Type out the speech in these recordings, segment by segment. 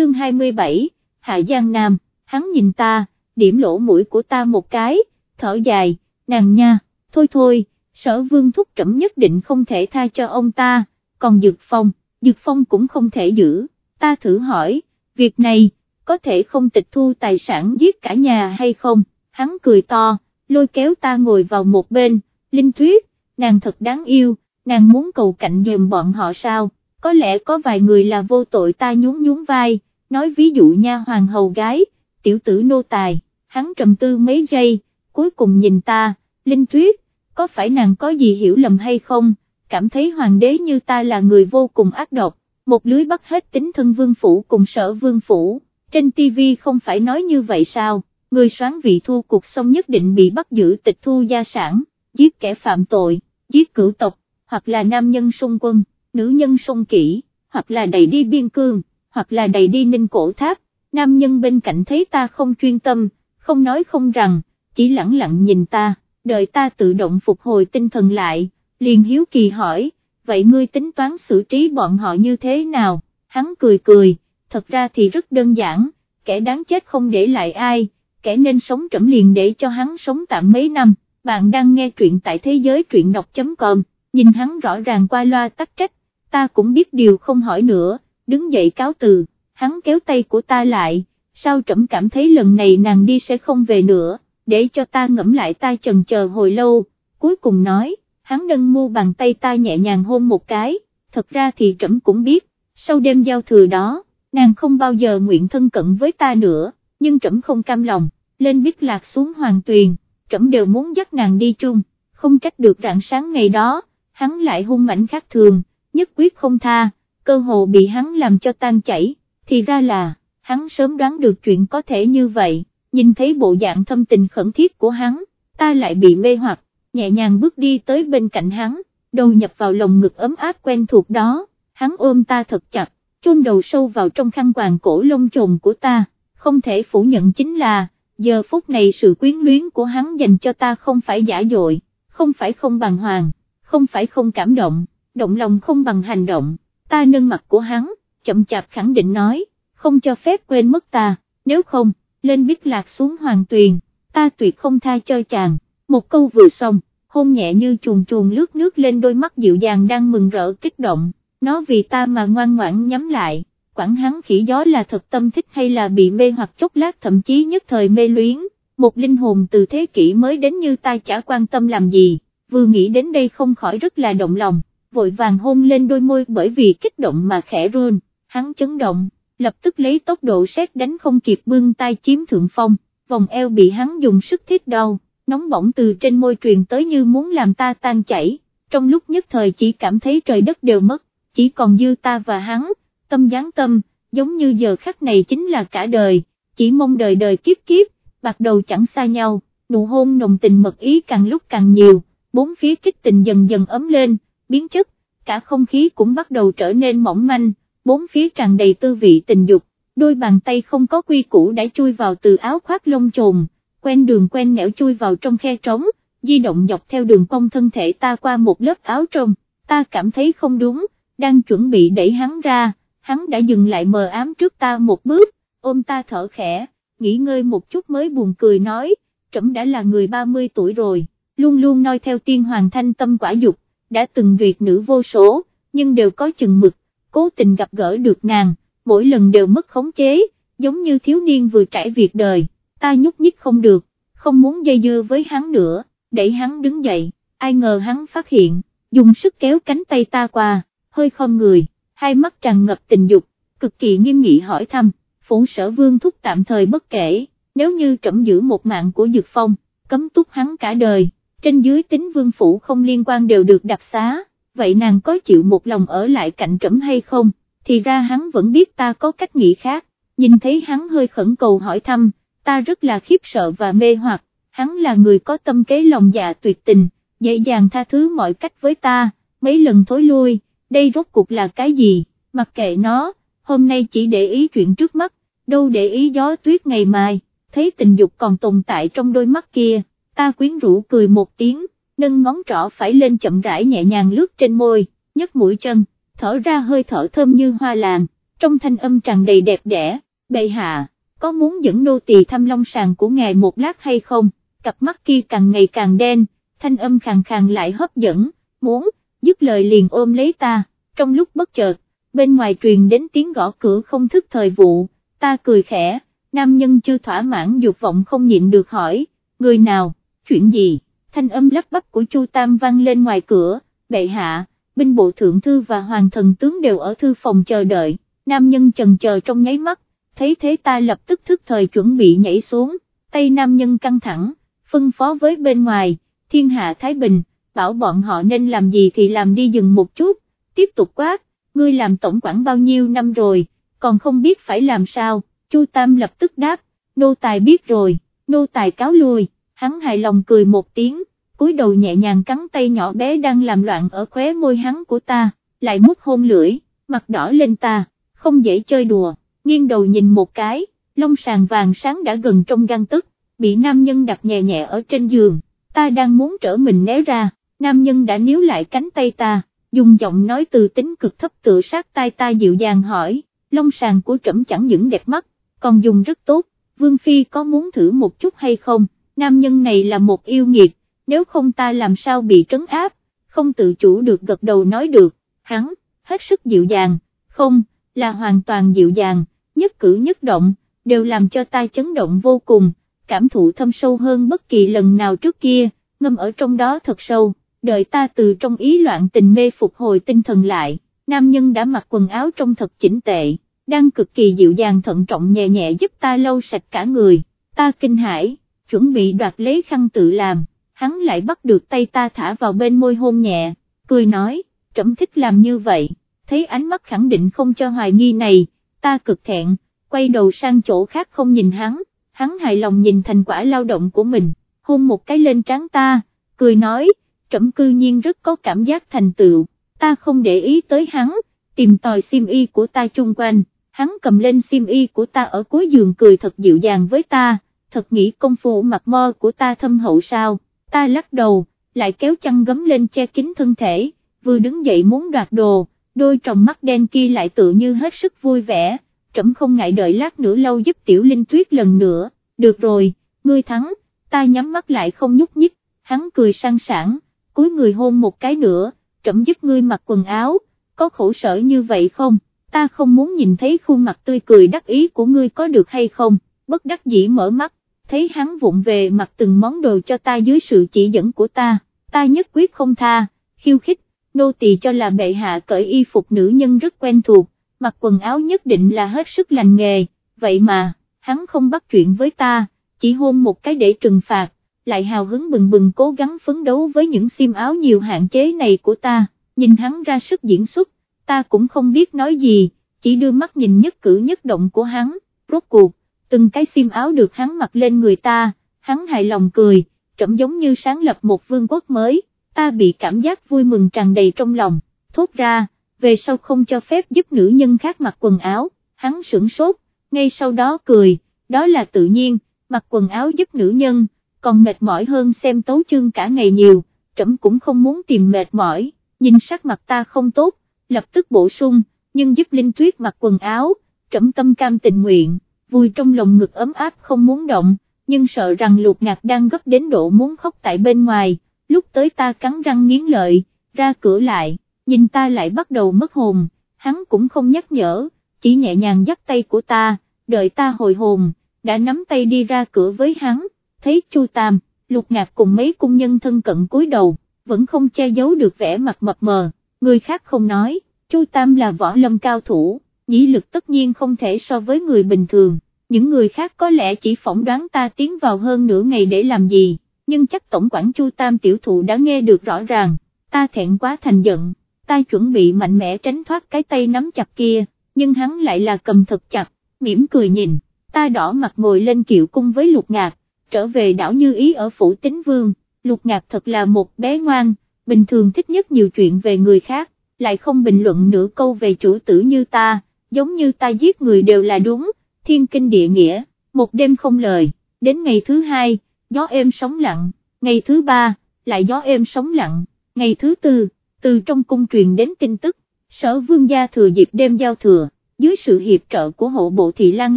chương 27, Hạ Giang Nam, hắn nhìn ta, điểm lỗ mũi của ta một cái, thở dài, nàng nha, thôi thôi, sở vương thúc trẫm nhất định không thể tha cho ông ta, còn Dược Phong, Dược Phong cũng không thể giữ, ta thử hỏi, việc này, có thể không tịch thu tài sản giết cả nhà hay không, hắn cười to, lôi kéo ta ngồi vào một bên, Linh Thuyết, nàng thật đáng yêu, nàng muốn cầu cạnh dùm bọn họ sao, có lẽ có vài người là vô tội ta nhún nhún vai, nói ví dụ nha hoàng hầu gái, tiểu tử nô tài, hắn trầm tư mấy giây, cuối cùng nhìn ta, Linh tuyết có phải nàng có gì hiểu lầm hay không, cảm thấy hoàng đế như ta là người vô cùng ác độc, một lưới bắt hết tính thân vương phủ cùng sở vương phủ, trên TV không phải nói như vậy sao, người soán vị thu cuộc xong nhất định bị bắt giữ tịch thu gia sản, giết kẻ phạm tội, giết cửu tộc, hoặc là nam nhân xung quân, nữ nhân sung kỹ, hoặc là đầy đi biên cương, hoặc là đầy đi ninh cổ tháp, nam nhân bên cạnh thấy ta không chuyên tâm, không nói không rằng, chỉ lặng lặng nhìn ta, đợi ta tự động phục hồi tinh thần lại, liền hiếu kỳ hỏi, vậy ngươi tính toán xử trí bọn họ như thế nào, hắn cười cười, thật ra thì rất đơn giản, kẻ đáng chết không để lại ai, kẻ nên sống trẫm liền để cho hắn sống tạm mấy năm, bạn đang nghe truyện tại thế giới truyện đọc.com, nhìn hắn rõ ràng qua loa tắc trách, ta cũng biết điều không hỏi nữa, đứng dậy cáo từ, hắn kéo tay của ta lại, sao trẫm cảm thấy lần này nàng đi sẽ không về nữa, để cho ta ngẫm lại ta chần chờ hồi lâu, cuối cùng nói, hắn nâng mu bàn tay ta nhẹ nhàng hôn một cái, thật ra thì trẫm cũng biết, sau đêm giao thừa đó, nàng không bao giờ nguyện thân cận với ta nữa, nhưng trẫm không cam lòng, lên biết lạc xuống hoàng tuyền, trẫm đều muốn dắt nàng đi chung, không trách được rạng sáng ngày đó, hắn lại hung mảnh khác thường, nhất quyết không tha, cơ hồ bị hắn làm cho tan chảy, thì ra là, hắn sớm đoán được chuyện có thể như vậy, nhìn thấy bộ dạng thâm tình khẩn thiết của hắn, ta lại bị mê hoặc, nhẹ nhàng bước đi tới bên cạnh hắn, đầu nhập vào lồng ngực ấm áp quen thuộc đó, hắn ôm ta thật chặt, chôn đầu sâu vào trong khăn quàng cổ lông trồn của ta, không thể phủ nhận chính là, giờ phút này sự quyến luyến của hắn dành cho ta không phải giả dội, không phải không bằng hoàng, không phải không cảm động, động lòng không bằng hành động, ta nâng mặt của hắn, chậm chạp khẳng định nói, không cho phép quên mất ta, nếu không, lên biết lạc xuống hoàng tuyền, ta tuyệt không tha cho chàng, một câu vừa xong, hôn nhẹ như chuồn chuồn lướt nước lên đôi mắt dịu dàng đang mừng rỡ kích động, nó vì ta mà ngoan ngoãn nhắm lại, quản hắn khỉ gió là thật tâm thích hay là bị mê hoặc chốc lát thậm chí nhất thời mê luyến, một linh hồn từ thế kỷ mới đến như ta chả quan tâm làm gì, vừa nghĩ đến đây không khỏi rất là động lòng, vội vàng hôn lên đôi môi bởi vì kích động mà khẽ run, hắn chấn động, lập tức lấy tốc độ xét đánh không kịp bưng tay chiếm thượng phong, vòng eo bị hắn dùng sức thiết đau, nóng bỏng từ trên môi truyền tới như muốn làm ta tan chảy, trong lúc nhất thời chỉ cảm thấy trời đất đều mất, chỉ còn dư ta và hắn, tâm gián tâm, giống như giờ khắc này chính là cả đời, chỉ mong đời đời kiếp kiếp, bạc đầu chẳng xa nhau, nụ hôn nồng tình mật ý càng lúc càng nhiều, bốn phía kích tình dần dần ấm lên, biến chất, cả không khí cũng bắt đầu trở nên mỏng manh, bốn phía tràn đầy tư vị tình dục, đôi bàn tay không có quy củ đã chui vào từ áo khoác lông trồn, quen đường quen nẻo chui vào trong khe trống, di động dọc theo đường cong thân thể ta qua một lớp áo trong, ta cảm thấy không đúng, đang chuẩn bị đẩy hắn ra, hắn đã dừng lại mờ ám trước ta một bước, ôm ta thở khẽ, nghỉ ngơi một chút mới buồn cười nói, trẫm đã là người 30 tuổi rồi, luôn luôn noi theo tiên hoàng thanh tâm quả dục, đã từng duyệt nữ vô số, nhưng đều có chừng mực, cố tình gặp gỡ được nàng, mỗi lần đều mất khống chế, giống như thiếu niên vừa trải việc đời, ta nhúc nhích không được, không muốn dây dưa với hắn nữa, đẩy hắn đứng dậy, ai ngờ hắn phát hiện, dùng sức kéo cánh tay ta qua, hơi khom người, hai mắt tràn ngập tình dục, cực kỳ nghiêm nghị hỏi thăm, phủ sở vương thúc tạm thời bất kể, nếu như trẫm giữ một mạng của Dược Phong, cấm túc hắn cả đời, trên dưới tính vương phủ không liên quan đều được đặc xá, vậy nàng có chịu một lòng ở lại cạnh trẫm hay không, thì ra hắn vẫn biết ta có cách nghĩ khác, nhìn thấy hắn hơi khẩn cầu hỏi thăm, ta rất là khiếp sợ và mê hoặc, hắn là người có tâm kế lòng dạ tuyệt tình, dễ dàng tha thứ mọi cách với ta, mấy lần thối lui, đây rốt cuộc là cái gì, mặc kệ nó, hôm nay chỉ để ý chuyện trước mắt, đâu để ý gió tuyết ngày mai, thấy tình dục còn tồn tại trong đôi mắt kia, ta quyến rũ cười một tiếng, nâng ngón trỏ phải lên chậm rãi nhẹ nhàng lướt trên môi, nhấc mũi chân, thở ra hơi thở thơm như hoa làng, trong thanh âm tràn đầy đẹp đẽ, bệ hạ, có muốn dẫn nô tỳ thăm long sàng của ngài một lát hay không, cặp mắt kia càng ngày càng đen, thanh âm khàn khàn lại hấp dẫn, muốn, dứt lời liền ôm lấy ta, trong lúc bất chợt, bên ngoài truyền đến tiếng gõ cửa không thức thời vụ, ta cười khẽ, nam nhân chưa thỏa mãn dục vọng không nhịn được hỏi, người nào, chuyện gì, thanh âm lắp bắp của Chu Tam vang lên ngoài cửa, bệ hạ, binh bộ thượng thư và hoàng thần tướng đều ở thư phòng chờ đợi, nam nhân chần chờ trong nháy mắt, thấy thế ta lập tức thức thời chuẩn bị nhảy xuống, tay nam nhân căng thẳng, phân phó với bên ngoài, thiên hạ Thái Bình, bảo bọn họ nên làm gì thì làm đi dừng một chút, tiếp tục quát, ngươi làm tổng quản bao nhiêu năm rồi, còn không biết phải làm sao, Chu Tam lập tức đáp, nô tài biết rồi, nô tài cáo lui, hắn hài lòng cười một tiếng, cúi đầu nhẹ nhàng cắn tay nhỏ bé đang làm loạn ở khóe môi hắn của ta, lại mút hôn lưỡi, mặt đỏ lên ta, không dễ chơi đùa, nghiêng đầu nhìn một cái, lông sàng vàng sáng đã gần trong gan tức, bị nam nhân đặt nhẹ nhẹ ở trên giường, ta đang muốn trở mình né ra, nam nhân đã níu lại cánh tay ta, dùng giọng nói từ tính cực thấp tự sát tai ta dịu dàng hỏi, lông sàng của trẫm chẳng những đẹp mắt, còn dùng rất tốt, Vương Phi có muốn thử một chút hay không, nam nhân này là một yêu nghiệt, nếu không ta làm sao bị trấn áp, không tự chủ được gật đầu nói được, hắn, hết sức dịu dàng, không, là hoàn toàn dịu dàng, nhất cử nhất động, đều làm cho ta chấn động vô cùng, cảm thụ thâm sâu hơn bất kỳ lần nào trước kia, ngâm ở trong đó thật sâu, đợi ta từ trong ý loạn tình mê phục hồi tinh thần lại, nam nhân đã mặc quần áo trong thật chỉnh tệ, đang cực kỳ dịu dàng thận trọng nhẹ nhẹ giúp ta lau sạch cả người, ta kinh hãi, chuẩn bị đoạt lấy khăn tự làm, hắn lại bắt được tay ta thả vào bên môi hôn nhẹ, cười nói, trẫm thích làm như vậy, thấy ánh mắt khẳng định không cho hoài nghi này, ta cực thẹn, quay đầu sang chỗ khác không nhìn hắn, hắn hài lòng nhìn thành quả lao động của mình, hôn một cái lên trán ta, cười nói, trẫm cư nhiên rất có cảm giác thành tựu, ta không để ý tới hắn, tìm tòi sim y của ta chung quanh, hắn cầm lên sim y của ta ở cuối giường cười thật dịu dàng với ta, thật nghĩ công phu mặt mo của ta thâm hậu sao, ta lắc đầu, lại kéo chăn gấm lên che kín thân thể, vừa đứng dậy muốn đoạt đồ, đôi tròng mắt đen kia lại tự như hết sức vui vẻ, trẫm không ngại đợi lát nữa lâu giúp tiểu linh tuyết lần nữa, được rồi, ngươi thắng, ta nhắm mắt lại không nhúc nhích, hắn cười sang sảng, cúi người hôn một cái nữa, trẫm giúp ngươi mặc quần áo, có khổ sở như vậy không, ta không muốn nhìn thấy khuôn mặt tươi cười đắc ý của ngươi có được hay không, bất đắc dĩ mở mắt, thấy hắn vụng về mặc từng món đồ cho ta dưới sự chỉ dẫn của ta, ta nhất quyết không tha, khiêu khích, nô tỳ cho là bệ hạ cởi y phục nữ nhân rất quen thuộc, mặc quần áo nhất định là hết sức lành nghề, vậy mà, hắn không bắt chuyện với ta, chỉ hôn một cái để trừng phạt, lại hào hứng bừng bừng cố gắng phấn đấu với những xiêm áo nhiều hạn chế này của ta, nhìn hắn ra sức diễn xuất, ta cũng không biết nói gì, chỉ đưa mắt nhìn nhất cử nhất động của hắn, rốt cuộc, từng cái xiêm áo được hắn mặc lên người ta, hắn hài lòng cười, trẫm giống như sáng lập một vương quốc mới, ta bị cảm giác vui mừng tràn đầy trong lòng, thốt ra, về sau không cho phép giúp nữ nhân khác mặc quần áo, hắn sửng sốt, ngay sau đó cười, đó là tự nhiên, mặc quần áo giúp nữ nhân, còn mệt mỏi hơn xem tấu chương cả ngày nhiều, trẫm cũng không muốn tìm mệt mỏi, nhìn sắc mặt ta không tốt, lập tức bổ sung, nhưng giúp Linh Tuyết mặc quần áo, trẫm tâm cam tình nguyện, vui trong lòng ngực ấm áp không muốn động, nhưng sợ rằng lục ngạc đang gấp đến độ muốn khóc tại bên ngoài, lúc tới ta cắn răng nghiến lợi, ra cửa lại, nhìn ta lại bắt đầu mất hồn, hắn cũng không nhắc nhở, chỉ nhẹ nhàng dắt tay của ta, đợi ta hồi hồn, đã nắm tay đi ra cửa với hắn, thấy Chu Tam, lục ngạc cùng mấy cung nhân thân cận cúi đầu, vẫn không che giấu được vẻ mặt mập mờ, người khác không nói, Chu Tam là võ lâm cao thủ, nhĩ lực tất nhiên không thể so với người bình thường, những người khác có lẽ chỉ phỏng đoán ta tiến vào hơn nửa ngày để làm gì, nhưng chắc tổng quản Chu Tam tiểu thụ đã nghe được rõ ràng, ta thẹn quá thành giận, ta chuẩn bị mạnh mẽ tránh thoát cái tay nắm chặt kia, nhưng hắn lại là cầm thật chặt, mỉm cười nhìn, ta đỏ mặt ngồi lên kiệu cung với lục ngạc, trở về đảo Như Ý ở phủ tính vương, lục ngạc thật là một bé ngoan, bình thường thích nhất nhiều chuyện về người khác, lại không bình luận nửa câu về chủ tử như ta, giống như ta giết người đều là đúng, thiên kinh địa nghĩa, một đêm không lời, đến ngày thứ hai, gió êm sóng lặng, ngày thứ ba, lại gió êm sóng lặng, ngày thứ tư, từ trong cung truyền đến tin tức, sở vương gia thừa dịp đêm giao thừa, dưới sự hiệp trợ của hộ bộ thị lang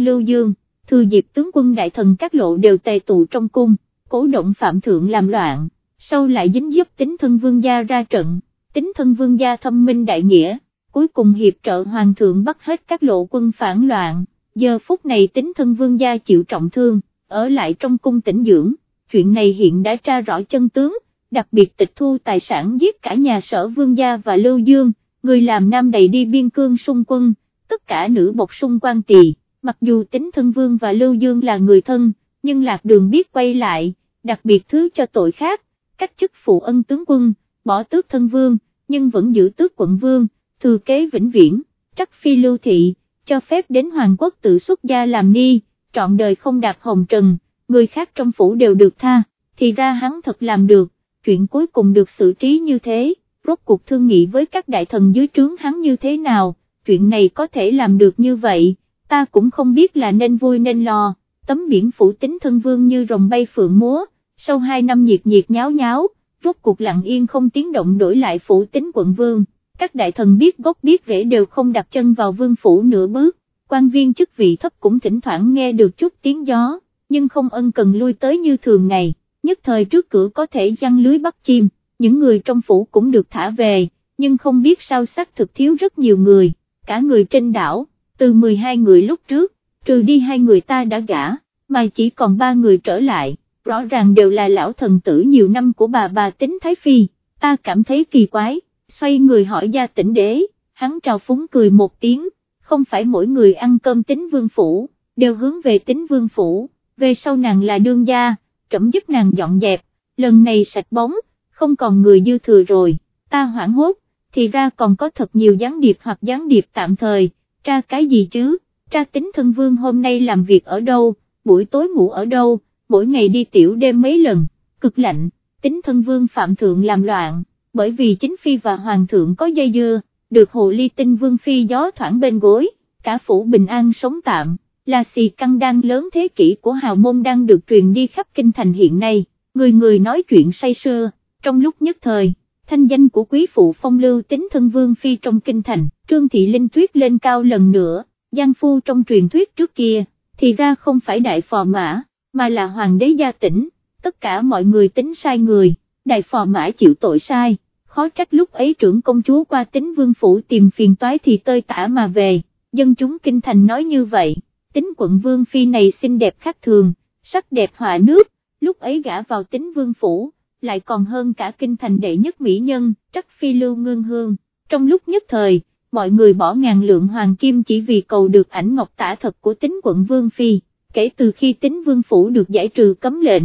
Lưu Dương, thừa dịp tướng quân đại thần các lộ đều tề tụ trong cung, cố động phạm thượng làm loạn, sau lại dính giúp tính thân vương gia ra trận, tính thân vương gia thâm minh đại nghĩa, cuối cùng hiệp trợ hoàng thượng bắt hết các lộ quân phản loạn, giờ phút này tính thân vương gia chịu trọng thương, ở lại trong cung tỉnh dưỡng, chuyện này hiện đã tra rõ chân tướng, đặc biệt tịch thu tài sản giết cả nhà sở vương gia và Lưu Dương, người làm nam đầy đi biên cương xung quân, tất cả nữ bộc xung quan tỳ, mặc dù tính thân vương và Lưu Dương là người thân, nhưng lạc đường biết quay lại, đặc biệt thứ cho tội khác, cách chức phụ ân tướng quân, bỏ tước thân vương, nhưng vẫn giữ tước quận vương, thừa kế vĩnh viễn, trắc phi lưu thị, cho phép đến Hoàng quốc tự xuất gia làm ni, trọn đời không đạp hồng trần, người khác trong phủ đều được tha, thì ra hắn thật làm được, chuyện cuối cùng được xử trí như thế, rốt cuộc thương nghị với các đại thần dưới trướng hắn như thế nào, chuyện này có thể làm được như vậy, ta cũng không biết là nên vui nên lo, tấm biển phủ tính thân vương như rồng bay phượng múa, sau hai năm nhiệt nhiệt nháo nháo, rốt cuộc lặng yên không tiếng động đổi lại phủ tính quận vương, các đại thần biết gốc biết rễ đều không đặt chân vào vương phủ nửa bước, quan viên chức vị thấp cũng thỉnh thoảng nghe được chút tiếng gió, nhưng không ân cần lui tới như thường ngày, nhất thời trước cửa có thể giăng lưới bắt chim, những người trong phủ cũng được thả về, nhưng không biết sao xác thực thiếu rất nhiều người, cả người trên đảo, từ 12 người lúc trước, trừ đi hai người ta đã gả, mà chỉ còn ba người trở lại, rõ ràng đều là lão thần tử nhiều năm của bà bà tính Thái Phi, ta cảm thấy kỳ quái, xoay người hỏi gia tỉnh đế, hắn trào phúng cười một tiếng, không phải mỗi người ăn cơm tính vương phủ, đều hướng về tính vương phủ, về sau nàng là đương gia, trẫm giúp nàng dọn dẹp, lần này sạch bóng, không còn người dư thừa rồi, ta hoảng hốt, thì ra còn có thật nhiều gián điệp hoặc gián điệp tạm thời, tra cái gì chứ, tra tính thân vương hôm nay làm việc ở đâu, buổi tối ngủ ở đâu, mỗi ngày đi tiểu đêm mấy lần, cực lạnh, tính thân vương phạm thượng làm loạn, bởi vì chính phi và hoàng thượng có dây dưa, được hồ ly tinh vương phi gió thoảng bên gối, cả phủ bình an sống tạm, là xì căng đan lớn thế kỷ của hào môn đang được truyền đi khắp kinh thành hiện nay, người người nói chuyện say sưa, trong lúc nhất thời, thanh danh của quý phụ phong lưu tính thân vương phi trong kinh thành, trương thị linh tuyết lên cao lần nữa, giang phu trong truyền thuyết trước kia, thì ra không phải đại phò mã, mà là hoàng đế gia tỉnh, tất cả mọi người tính sai người, đại phò mã chịu tội sai, khó trách lúc ấy trưởng công chúa qua tính vương phủ tìm phiền toái thì tơi tả mà về, dân chúng kinh thành nói như vậy, tính quận vương phi này xinh đẹp khác thường, sắc đẹp hòa nước, lúc ấy gã vào tính vương phủ, lại còn hơn cả kinh thành đệ nhất mỹ nhân, trắc phi lưu ngương hương, trong lúc nhất thời, mọi người bỏ ngàn lượng hoàng kim chỉ vì cầu được ảnh ngọc tả thật của tính quận vương phi, kể từ khi tính vương phủ được giải trừ cấm lệnh,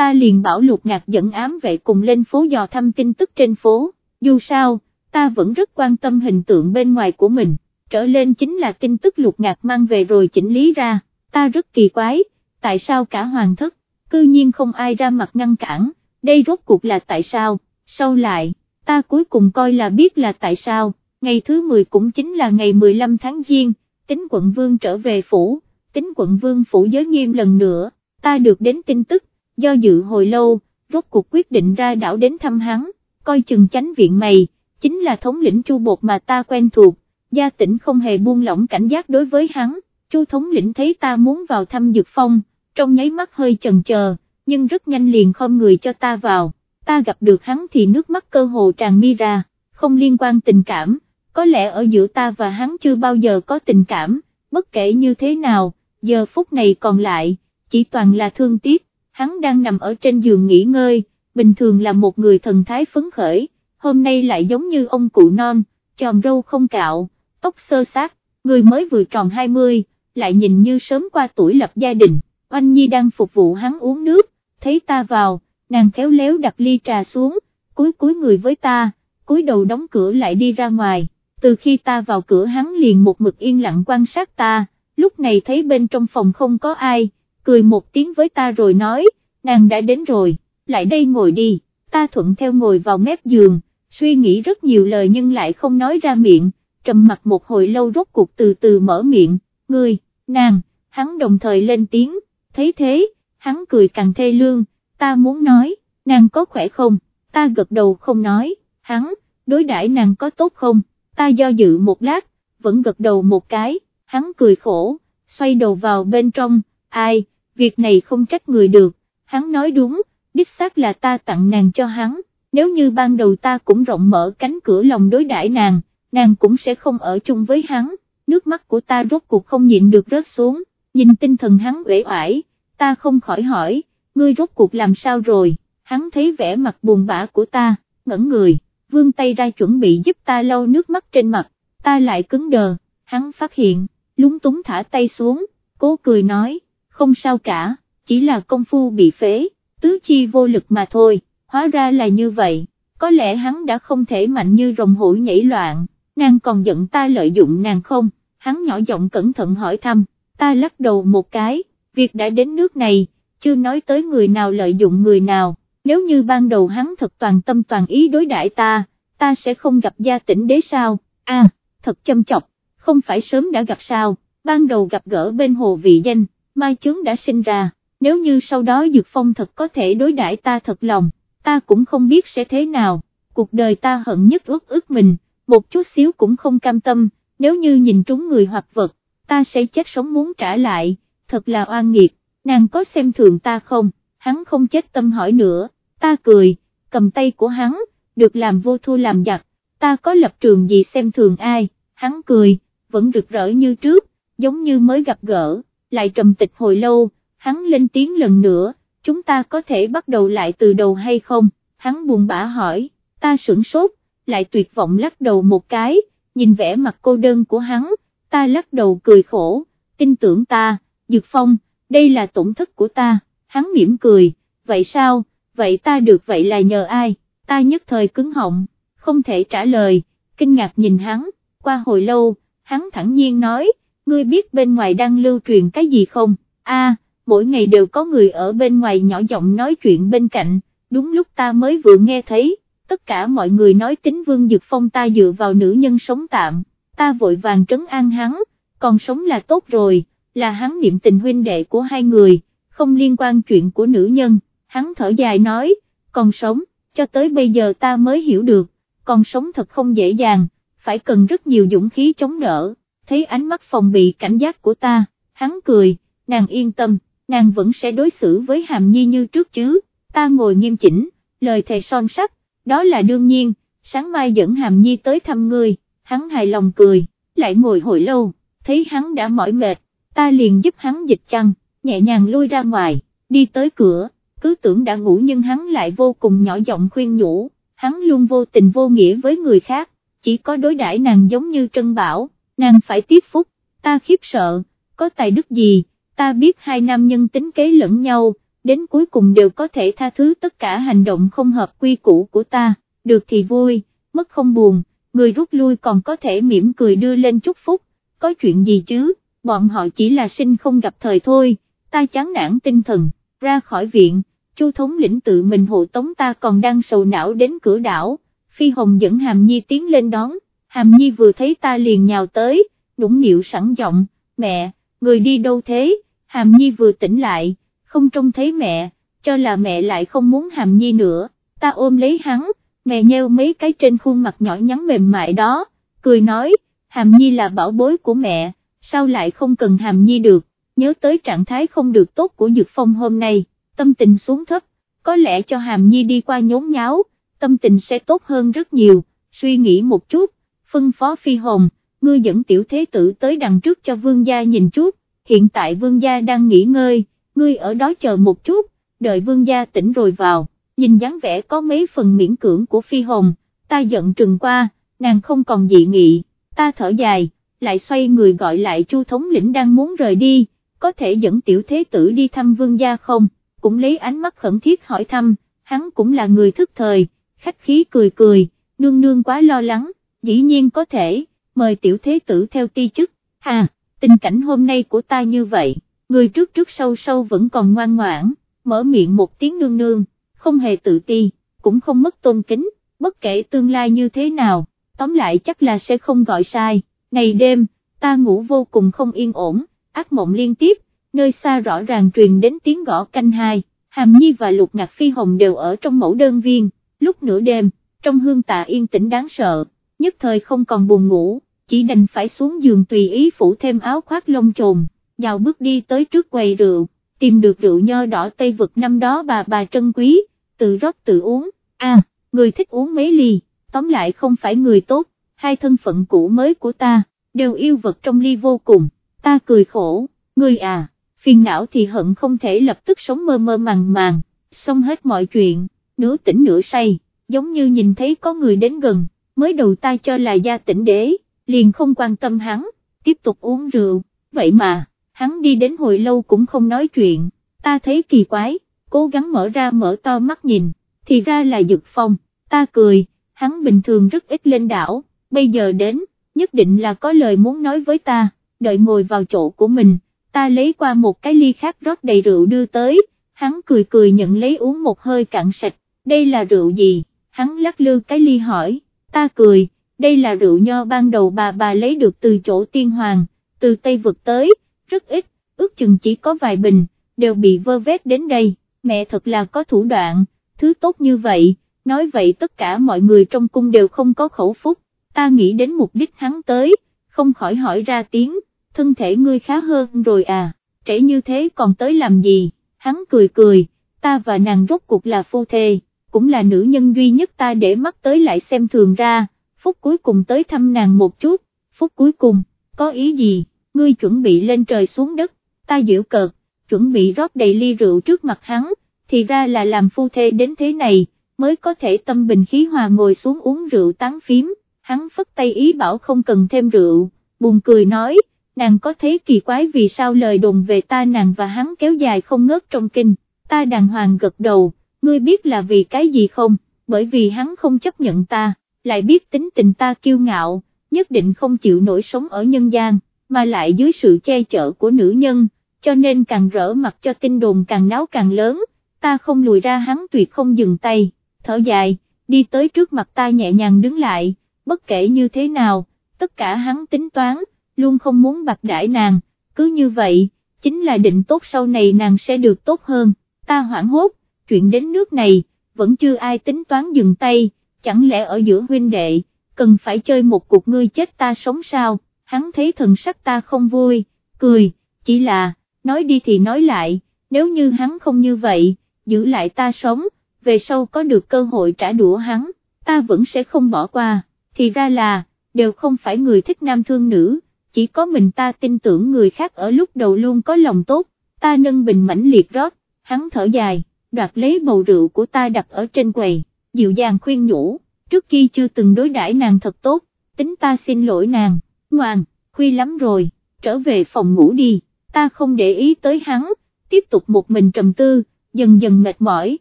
ta liền bảo lục ngạc dẫn ám vệ cùng lên phố dò thăm tin tức trên phố, dù sao, ta vẫn rất quan tâm hình tượng bên ngoài của mình, trở lên chính là tin tức lục ngạc mang về rồi chỉnh lý ra, ta rất kỳ quái, tại sao cả hoàng thất, cư nhiên không ai ra mặt ngăn cản, đây rốt cuộc là tại sao, sau lại, ta cuối cùng coi là biết là tại sao, ngày thứ 10 cũng chính là ngày 15 tháng Giêng, tính quận vương trở về phủ, tính quận vương phủ giới nghiêm lần nữa, ta được đến tin tức, do dự hồi lâu, rốt cuộc quyết định ra đảo đến thăm hắn, coi chừng chánh viện mày, chính là thống lĩnh chu bột mà ta quen thuộc, gia tỉnh không hề buông lỏng cảnh giác đối với hắn, chu thống lĩnh thấy ta muốn vào thăm dược phong, trong nháy mắt hơi chần chờ, nhưng rất nhanh liền không người cho ta vào, ta gặp được hắn thì nước mắt cơ hồ tràn mi ra, không liên quan tình cảm, có lẽ ở giữa ta và hắn chưa bao giờ có tình cảm, bất kể như thế nào, giờ phút này còn lại, chỉ toàn là thương tiếc, hắn đang nằm ở trên giường nghỉ ngơi, bình thường là một người thần thái phấn khởi, hôm nay lại giống như ông cụ non, tròn râu không cạo, tóc sơ sát, người mới vừa tròn 20, lại nhìn như sớm qua tuổi lập gia đình, Oanh Nhi đang phục vụ hắn uống nước, thấy ta vào, nàng khéo léo đặt ly trà xuống, cúi cúi người với ta, cúi đầu đóng cửa lại đi ra ngoài, từ khi ta vào cửa hắn liền một mực yên lặng quan sát ta, lúc này thấy bên trong phòng không có ai, cười một tiếng với ta rồi nói, nàng đã đến rồi, lại đây ngồi đi, ta thuận theo ngồi vào mép giường, suy nghĩ rất nhiều lời nhưng lại không nói ra miệng, trầm mặt một hồi lâu rốt cuộc từ từ mở miệng, ngươi, nàng, hắn đồng thời lên tiếng, thấy thế, hắn cười càng thê lương, ta muốn nói, nàng có khỏe không, ta gật đầu không nói, hắn, đối đãi nàng có tốt không, ta do dự một lát, vẫn gật đầu một cái, hắn cười khổ, xoay đầu vào bên trong, ai, việc này không trách người được, hắn nói đúng, đích xác là ta tặng nàng cho hắn, nếu như ban đầu ta cũng rộng mở cánh cửa lòng đối đãi nàng, nàng cũng sẽ không ở chung với hắn, nước mắt của ta rốt cuộc không nhịn được rớt xuống, nhìn tinh thần hắn uể oải, ta không khỏi hỏi, ngươi rốt cuộc làm sao rồi, hắn thấy vẻ mặt buồn bã của ta, ngẩn người, vươn tay ra chuẩn bị giúp ta lau nước mắt trên mặt, ta lại cứng đờ, hắn phát hiện, lúng túng thả tay xuống, cố cười nói, không sao cả, chỉ là công phu bị phế, tứ chi vô lực mà thôi, hóa ra là như vậy, có lẽ hắn đã không thể mạnh như rồng hổ nhảy loạn, nàng còn giận ta lợi dụng nàng không, hắn nhỏ giọng cẩn thận hỏi thăm, ta lắc đầu một cái, việc đã đến nước này, chưa nói tới người nào lợi dụng người nào, nếu như ban đầu hắn thật toàn tâm toàn ý đối đãi ta, ta sẽ không gặp gia tỉnh đế sao, a à, thật châm chọc, không phải sớm đã gặp sao, ban đầu gặp gỡ bên hồ vị danh, mai chướng đã sinh ra, nếu như sau đó Dược Phong thật có thể đối đãi ta thật lòng, ta cũng không biết sẽ thế nào, cuộc đời ta hận nhất ước ước mình, một chút xíu cũng không cam tâm, nếu như nhìn trúng người hoặc vật, ta sẽ chết sống muốn trả lại, thật là oan nghiệt, nàng có xem thường ta không, hắn không chết tâm hỏi nữa, ta cười, cầm tay của hắn, được làm vô thu làm giặc, ta có lập trường gì xem thường ai, hắn cười, vẫn rực rỡ như trước, giống như mới gặp gỡ, lại trầm tịch hồi lâu, hắn lên tiếng lần nữa, chúng ta có thể bắt đầu lại từ đầu hay không, hắn buồn bã hỏi, ta sửng sốt, lại tuyệt vọng lắc đầu một cái, nhìn vẻ mặt cô đơn của hắn, ta lắc đầu cười khổ, tin tưởng ta, Dược Phong, đây là tổn thất của ta, hắn mỉm cười, vậy sao, vậy ta được vậy là nhờ ai, ta nhất thời cứng họng, không thể trả lời, kinh ngạc nhìn hắn, qua hồi lâu, hắn thẳng nhiên nói, ngươi biết bên ngoài đang lưu truyền cái gì không, a mỗi ngày đều có người ở bên ngoài nhỏ giọng nói chuyện bên cạnh, đúng lúc ta mới vừa nghe thấy, tất cả mọi người nói tính vương dược phong ta dựa vào nữ nhân sống tạm, ta vội vàng trấn an hắn, còn sống là tốt rồi, là hắn niệm tình huynh đệ của hai người, không liên quan chuyện của nữ nhân, hắn thở dài nói, còn sống, cho tới bây giờ ta mới hiểu được, còn sống thật không dễ dàng, phải cần rất nhiều dũng khí chống đỡ, thấy ánh mắt phòng bị cảnh giác của ta, hắn cười, nàng yên tâm, nàng vẫn sẽ đối xử với hàm nhi như trước chứ, ta ngồi nghiêm chỉnh, lời thề son sắt, đó là đương nhiên, sáng mai dẫn hàm nhi tới thăm ngươi, hắn hài lòng cười, lại ngồi hồi lâu, thấy hắn đã mỏi mệt, ta liền giúp hắn dịch chăn, nhẹ nhàng lui ra ngoài, đi tới cửa, cứ tưởng đã ngủ nhưng hắn lại vô cùng nhỏ giọng khuyên nhủ, hắn luôn vô tình vô nghĩa với người khác, chỉ có đối đãi nàng giống như trân bảo, nàng phải tiếp phúc, ta khiếp sợ, có tài đức gì, ta biết hai nam nhân tính kế lẫn nhau, đến cuối cùng đều có thể tha thứ tất cả hành động không hợp quy củ của ta, được thì vui, mất không buồn, người rút lui còn có thể mỉm cười đưa lên chúc phúc, có chuyện gì chứ, bọn họ chỉ là sinh không gặp thời thôi, ta chán nản tinh thần, ra khỏi viện, chu thống lĩnh tự mình hộ tống ta còn đang sầu não đến cửa đảo, Phi Hồng dẫn Hàm Nhi tiến lên đón, Hàm Nhi vừa thấy ta liền nhào tới, nũng nịu sẵn giọng, mẹ, người đi đâu thế, Hàm Nhi vừa tỉnh lại, không trông thấy mẹ, cho là mẹ lại không muốn Hàm Nhi nữa, ta ôm lấy hắn, mẹ nheo mấy cái trên khuôn mặt nhỏ nhắn mềm mại đó, cười nói, Hàm Nhi là bảo bối của mẹ, sao lại không cần Hàm Nhi được, nhớ tới trạng thái không được tốt của Dược Phong hôm nay, tâm tình xuống thấp, có lẽ cho Hàm Nhi đi qua nhốn nháo, tâm tình sẽ tốt hơn rất nhiều, suy nghĩ một chút, phân phó Phi Hồng, ngươi dẫn tiểu thế tử tới đằng trước cho vương gia nhìn chút, hiện tại vương gia đang nghỉ ngơi, ngươi ở đó chờ một chút, đợi vương gia tỉnh rồi vào, nhìn dáng vẻ có mấy phần miễn cưỡng của Phi Hồng, ta giận trừng qua, nàng không còn dị nghị, ta thở dài, lại xoay người gọi lại Chu thống lĩnh đang muốn rời đi, có thể dẫn tiểu thế tử đi thăm vương gia không, cũng lấy ánh mắt khẩn thiết hỏi thăm, hắn cũng là người thức thời, khách khí cười cười, nương nương quá lo lắng, dĩ nhiên có thể, mời tiểu thế tử theo ti chức, hà, tình cảnh hôm nay của ta như vậy, người trước trước sau sau vẫn còn ngoan ngoãn, mở miệng một tiếng nương nương, không hề tự ti, cũng không mất tôn kính, bất kể tương lai như thế nào, tóm lại chắc là sẽ không gọi sai, ngày đêm, ta ngủ vô cùng không yên ổn, ác mộng liên tiếp, nơi xa rõ ràng truyền đến tiếng gõ canh hai, Hàm Nhi và Lục Ngạc Phi Hồng đều ở trong mẫu đơn viên, lúc nửa đêm, trong hương tạ yên tĩnh đáng sợ, nhất thời không còn buồn ngủ, chỉ đành phải xuống giường tùy ý phủ thêm áo khoác lông trồn, dạo bước đi tới trước quầy rượu, tìm được rượu nho đỏ Tây vực năm đó bà bà trân quý, tự rót tự uống, à, người thích uống mấy ly, tóm lại không phải người tốt, hai thân phận cũ mới của ta, đều yêu vật trong ly vô cùng, ta cười khổ, người à, phiền não thì hận không thể lập tức sống mơ mơ màng màng, xong hết mọi chuyện, nửa tỉnh nửa say, giống như nhìn thấy có người đến gần, mới đầu ta cho là gia tỉnh đế, liền không quan tâm hắn, tiếp tục uống rượu, vậy mà, hắn đi đến hồi lâu cũng không nói chuyện, ta thấy kỳ quái, cố gắng mở ra mở to mắt nhìn, thì ra là Dực Phong, ta cười, hắn bình thường rất ít lên đảo, bây giờ đến, nhất định là có lời muốn nói với ta, đợi ngồi vào chỗ của mình, ta lấy qua một cái ly khác rót đầy rượu đưa tới, hắn cười cười nhận lấy uống một hơi cạn sạch, đây là rượu gì, hắn lắc lư cái ly hỏi, ta cười, đây là rượu nho ban đầu bà bà lấy được từ chỗ tiên hoàng, từ Tây vực tới, rất ít, ước chừng chỉ có vài bình, đều bị vơ vét đến đây, mẹ thật là có thủ đoạn, thứ tốt như vậy, nói vậy tất cả mọi người trong cung đều không có khẩu phúc, ta nghĩ đến mục đích hắn tới, không khỏi hỏi ra tiếng, thân thể ngươi khá hơn rồi à, trễ như thế còn tới làm gì, hắn cười cười, ta và nàng rốt cuộc là phu thê, cũng là nữ nhân duy nhất ta để mắt tới lại xem thường ra, phút cuối cùng tới thăm nàng một chút, phút cuối cùng, có ý gì, ngươi chuẩn bị lên trời xuống đất, ta giễu cợt, chuẩn bị rót đầy ly rượu trước mặt hắn, thì ra là làm phu thê đến thế này, mới có thể tâm bình khí hòa ngồi xuống uống rượu tán phím, hắn phất tay ý bảo không cần thêm rượu, buồn cười nói, nàng có thấy kỳ quái vì sao lời đồn về ta nàng và hắn kéo dài không ngớt trong kinh, ta đàng hoàng gật đầu, ngươi biết là vì cái gì không, bởi vì hắn không chấp nhận ta, lại biết tính tình ta kiêu ngạo, nhất định không chịu nổi sống ở nhân gian, mà lại dưới sự che chở của nữ nhân, cho nên càng rỡ mặt cho tin đồn càng náo càng lớn, ta không lùi ra hắn tuyệt không dừng tay, thở dài, đi tới trước mặt ta nhẹ nhàng đứng lại, bất kể như thế nào, tất cả hắn tính toán, luôn không muốn bạc đãi nàng, cứ như vậy, chính là định tốt sau này nàng sẽ được tốt hơn, ta hoảng hốt, chuyện đến nước này, vẫn chưa ai tính toán dừng tay, chẳng lẽ ở giữa huynh đệ, cần phải chơi một cuộc ngươi chết ta sống sao, hắn thấy thần sắc ta không vui, cười, chỉ là, nói đi thì nói lại, nếu như hắn không như vậy, giữ lại ta sống, về sau có được cơ hội trả đũa hắn, ta vẫn sẽ không bỏ qua, thì ra là, đều không phải người thích nam thương nữ, chỉ có mình ta tin tưởng người khác ở lúc đầu luôn có lòng tốt, ta nâng bình mãnh liệt rót, hắn thở dài, đoạt lấy bầu rượu của ta đặt ở trên quầy, dịu dàng khuyên nhủ, trước khi chưa từng đối đãi nàng thật tốt, tính ta xin lỗi nàng, ngoan, khuya lắm rồi, trở về phòng ngủ đi, ta không để ý tới hắn, tiếp tục một mình trầm tư, dần dần mệt mỏi,